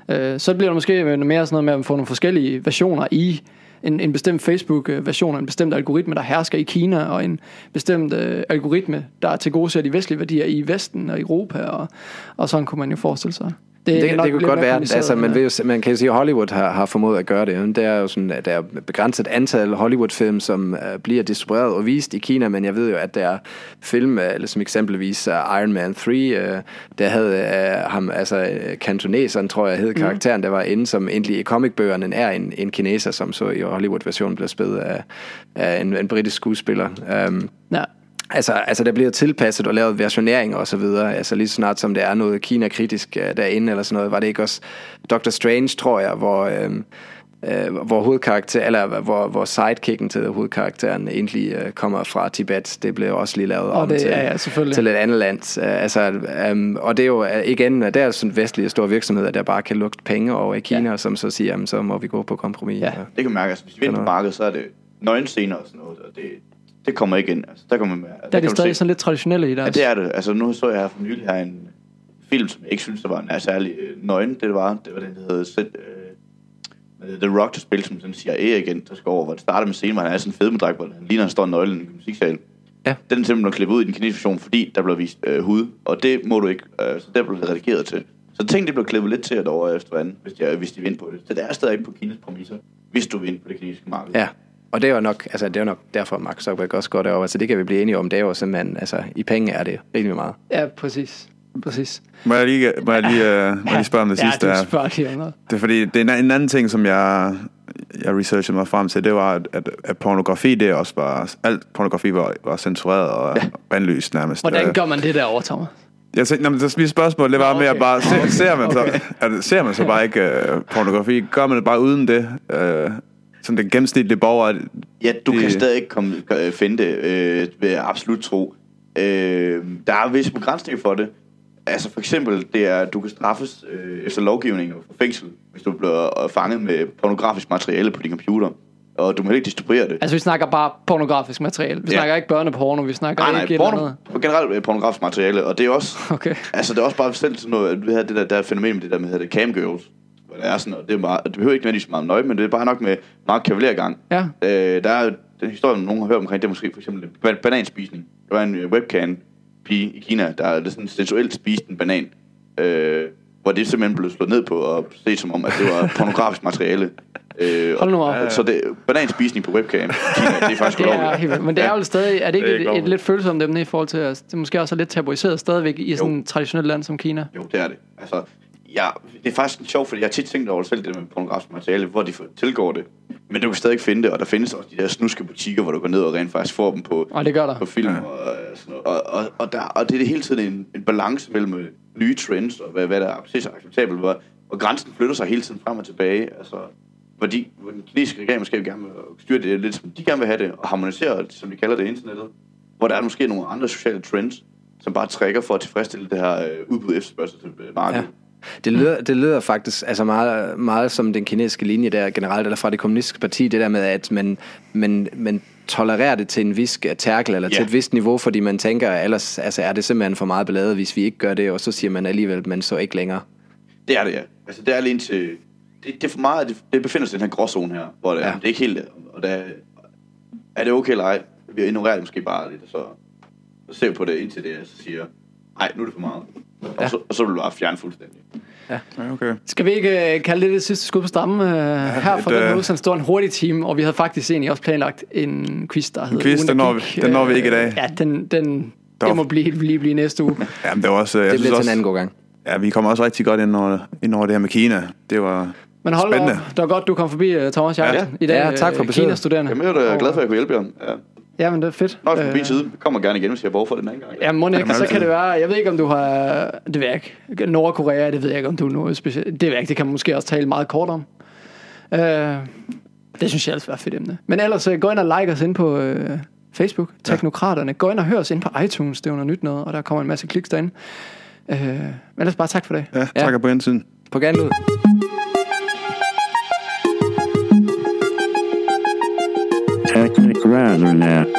Øh, så bliver det måske mere sådan noget med at få nogle forskellige versioner i en, en bestemt Facebook-version og en bestemt algoritme, der hersker i Kina, og en bestemt øh, algoritme, der er til gode de vestlige værdier i Vesten og Europa, og, og sådan kunne man jo forestille sig. Det, det, det kunne godt være, altså, man, vil jo, man kan jo sige, at Hollywood har, har formået at gøre det. Det er jo sådan, at der er begrænset antal Hollywood-film, som uh, bliver distribueret og vist i Kina, men jeg ved jo, at der er film, uh, eller som eksempelvis uh, Iron Man 3, uh, der havde uh, ham, altså uh, kantoneseren, tror jeg, hed karakteren, der var inde, som endelig i comicbøgerne er en, en kineser, som så i Hollywood-versionen blev spillet af, af en, en britisk skuespiller. Um, ja. Altså, altså der bliver tilpasset og lavet versionering og så videre. Altså lige så snart som det er noget Kina-kritisk uh, derinde eller sådan noget, var det ikke også Doctor Strange, tror jeg, hvor, øhm, øh, hvor hovedkarakter, eller hvor, hvor sidekicken til hovedkarakteren egentlig øh, kommer fra Tibet. Det blev også lige lavet Og om det- til, ja, ja, til et andet land. Uh, altså, um, og det er jo øh, igen, der er sådan vestlige store virksomheder, der bare kan lugte penge over i Kina, ja. som så siger, jamen, så må vi gå på kompromis. Ja. Og- Det kan man mærke, altså, hvis vi er på markedet, så er det nøgenscener og sådan noget, og det, det kommer ikke ind. Altså, der kommer Der er kan de du stadig se. sådan lidt traditionelle i Ja, deres... det er det. Altså, nu så jeg her for nylig her en film, som jeg ikke synes, der var en særlig øh, nøgen. Det var, det var den, der hedder Set, øh, The Rock, der spiller som sådan en CIA-agent, der skal over, hvor det starter med scenen, hvor han er sådan en fedmedragt, hvor han ligner, han står nøglen i en musiksal. Ja. Den er simpelthen klippet ud i den kinesiske version, fordi der blev vist øh, hud, og det må du ikke, øh, så der blev det redigeret til. Så ting, det blev klippet lidt til et år efter andet, hvis de, hvis de vil ind på det. Så det er stadig på Kinas præmisser, hvis du vil ind på det kinesiske marked. Ja, og det er jo nok, altså det er jo nok derfor, Mark Zuckerberg også går derover. Så det kan vi blive enige om. Det er jo simpelthen, altså i penge er det rimelig meget. Ja, præcis. Præcis. Må jeg lige, må jeg lige, uh, må jeg lige spørge om det sidste? Ja, du spørger lige om noget. Det er fordi, det er en, en anden ting, som jeg, jeg researchede mig frem til, det var, at, at, at pornografi, det er også bare, alt pornografi var, var censureret og ja. bandlyst nærmest. Hvordan Øh, gør man det derovre, Thomas? Jeg tænkte, nå, men så mit spørgsmål, det var okay. at bare, ser, ser, man så, er, ser man så bare ikke uh, pornografi? Gør man det bare uden det? Uh, som den gennemsnitlige borger? Ja, du Det- kan stadig ikke komme, øh, finde det, øh, jeg absolut tro. Øh, der er visse begrænsninger for det. Altså for eksempel, det er, at du kan straffes øh, efter lovgivning og få fængsel, hvis du bliver øh, fanget med pornografisk materiale på din computer. Og du må ikke distribuere det. Altså, vi snakker bare pornografisk materiale. Vi Ja. snakker ikke børneporno, vi snakker nej, nej, ikke porno, andet. generelt øh, pornografisk materiale, og det er også, Okay. altså det er også bare selv sådan noget, at vi havde det der, der fænomen med det der med, hedder det camgirls, hvor det er sådan, og det er meget, det behøver ikke nødvendigvis meget nøje, men det er bare nok med meget kavalergang. Ja. Øh, der er den historie, nogen har hørt omkring, det er måske for eksempel ban- bananspisning. Der var en øh, webcam pige i Kina, der er sådan sensuelt spiste en banan, øh, hvor det simpelthen blev slået ned på og set som om, at det var pornografisk materiale. Øh, Hold nu op. og, så det, bananspisning på webcam i Kina, det er faktisk ulovligt. helt. Men det er jo stadig, er det ikke Det er et, et, lidt følsomt emne i forhold til, at det måske også er lidt tabuiseret stadigvæk i sådan Jo. et traditionelt land som Kina? Jo, det er det. Altså, ja, det er faktisk sjovt, fordi jeg har tit tænkt over det selv, det med pornografisk materiale, hvor de får- tilgår det. Men du kan stadig ikke finde det, og der findes også de der snuske butikker, hvor du går ned og rent faktisk får dem på, Og det gør der. på film. Ja. Og, øh, sådan noget. og, og, og, der, og det er det hele tiden en, en balance mellem øh, nye trends, og hvad, hvad der er acceptabelt, hvor, og grænsen flytter sig hele tiden frem og tilbage. Altså, hvor, de, hvor den kinesiske regering måske gerne vil styre det lidt, som de gerne vil have det, og harmonisere det, som de kalder det, internettet. Hvor der er måske nogle andre sociale trends, som bare trækker for at tilfredsstille det her øh, udbud efterspørgsel til øh, markedet. Det lyder, det lyder faktisk altså meget, meget som den kinesiske linje der generelt, eller fra det kommunistiske parti, det der med, at man, man, man tolererer det til en vis tærkel, eller ja. til et vist niveau, fordi man tænker, ellers altså, er det simpelthen for meget ballade, hvis vi ikke gør det, og så siger man alligevel, men så ikke længere. Det er det, ja. Altså, det er alene til... Det, det er for meget, det, det befinder sig i den her gråzone her, hvor det, Ja. det er ikke helt. Og der, er det okay eller ej? Vi ignorerer det måske bare lidt, og så, så ser vi på det indtil det, så siger, nej, nu er det for meget. Og, Ja. så, og så vil du bare fjerne fuldstændig. Ja, okay. Skal vi ikke uh, kalde det det sidste skud på stammen? Uh, her for den øh, udsendelse står en hurtig time, og vi havde faktisk egentlig også planlagt en quiz, der hedder quiz, den når vi- den når vi Øh, ikke i dag. Ja, den, den, Der- det må blive, blive, blive næste uge. Jamen, det var også... Jeg Det synes bliver til en anden god gang. Ja, vi kommer også rigtig godt ind over, ind over det her med Kina. Det var Men hold da op, spændende. det var godt, du kom forbi, Thomas Jacobsen, Ja. i dag. Ja, tak for øh, besøget. Kina-studerende. Jamen, jeg er da glad for, at jeg kunne hjælpe jer. Ja. Ja, men det er fedt. Nå, jeg er forbi Øh, side. Jeg kommer gerne igen, hvis jeg har behov for det den anden gang. Ja, må ikke, så kan altid. det være, jeg ved ikke om du har, det ved jeg ikke, Nordkorea, det ved jeg ikke om du er noget specielt, det ved jeg ikke, det kan man måske også tale meget kort om. Øh, det synes jeg ellers var fedt emne. Men ellers øh, gå ind og like os ind på øh, Facebook, Teknokraterne. Gå ind og hør os ind på iTunes, det er jo noget nyt noget, og der kommer en masse kliks derinde. Øh, men ellers bare tak for det. Ja, takker på indsiden. På gerne Razornet.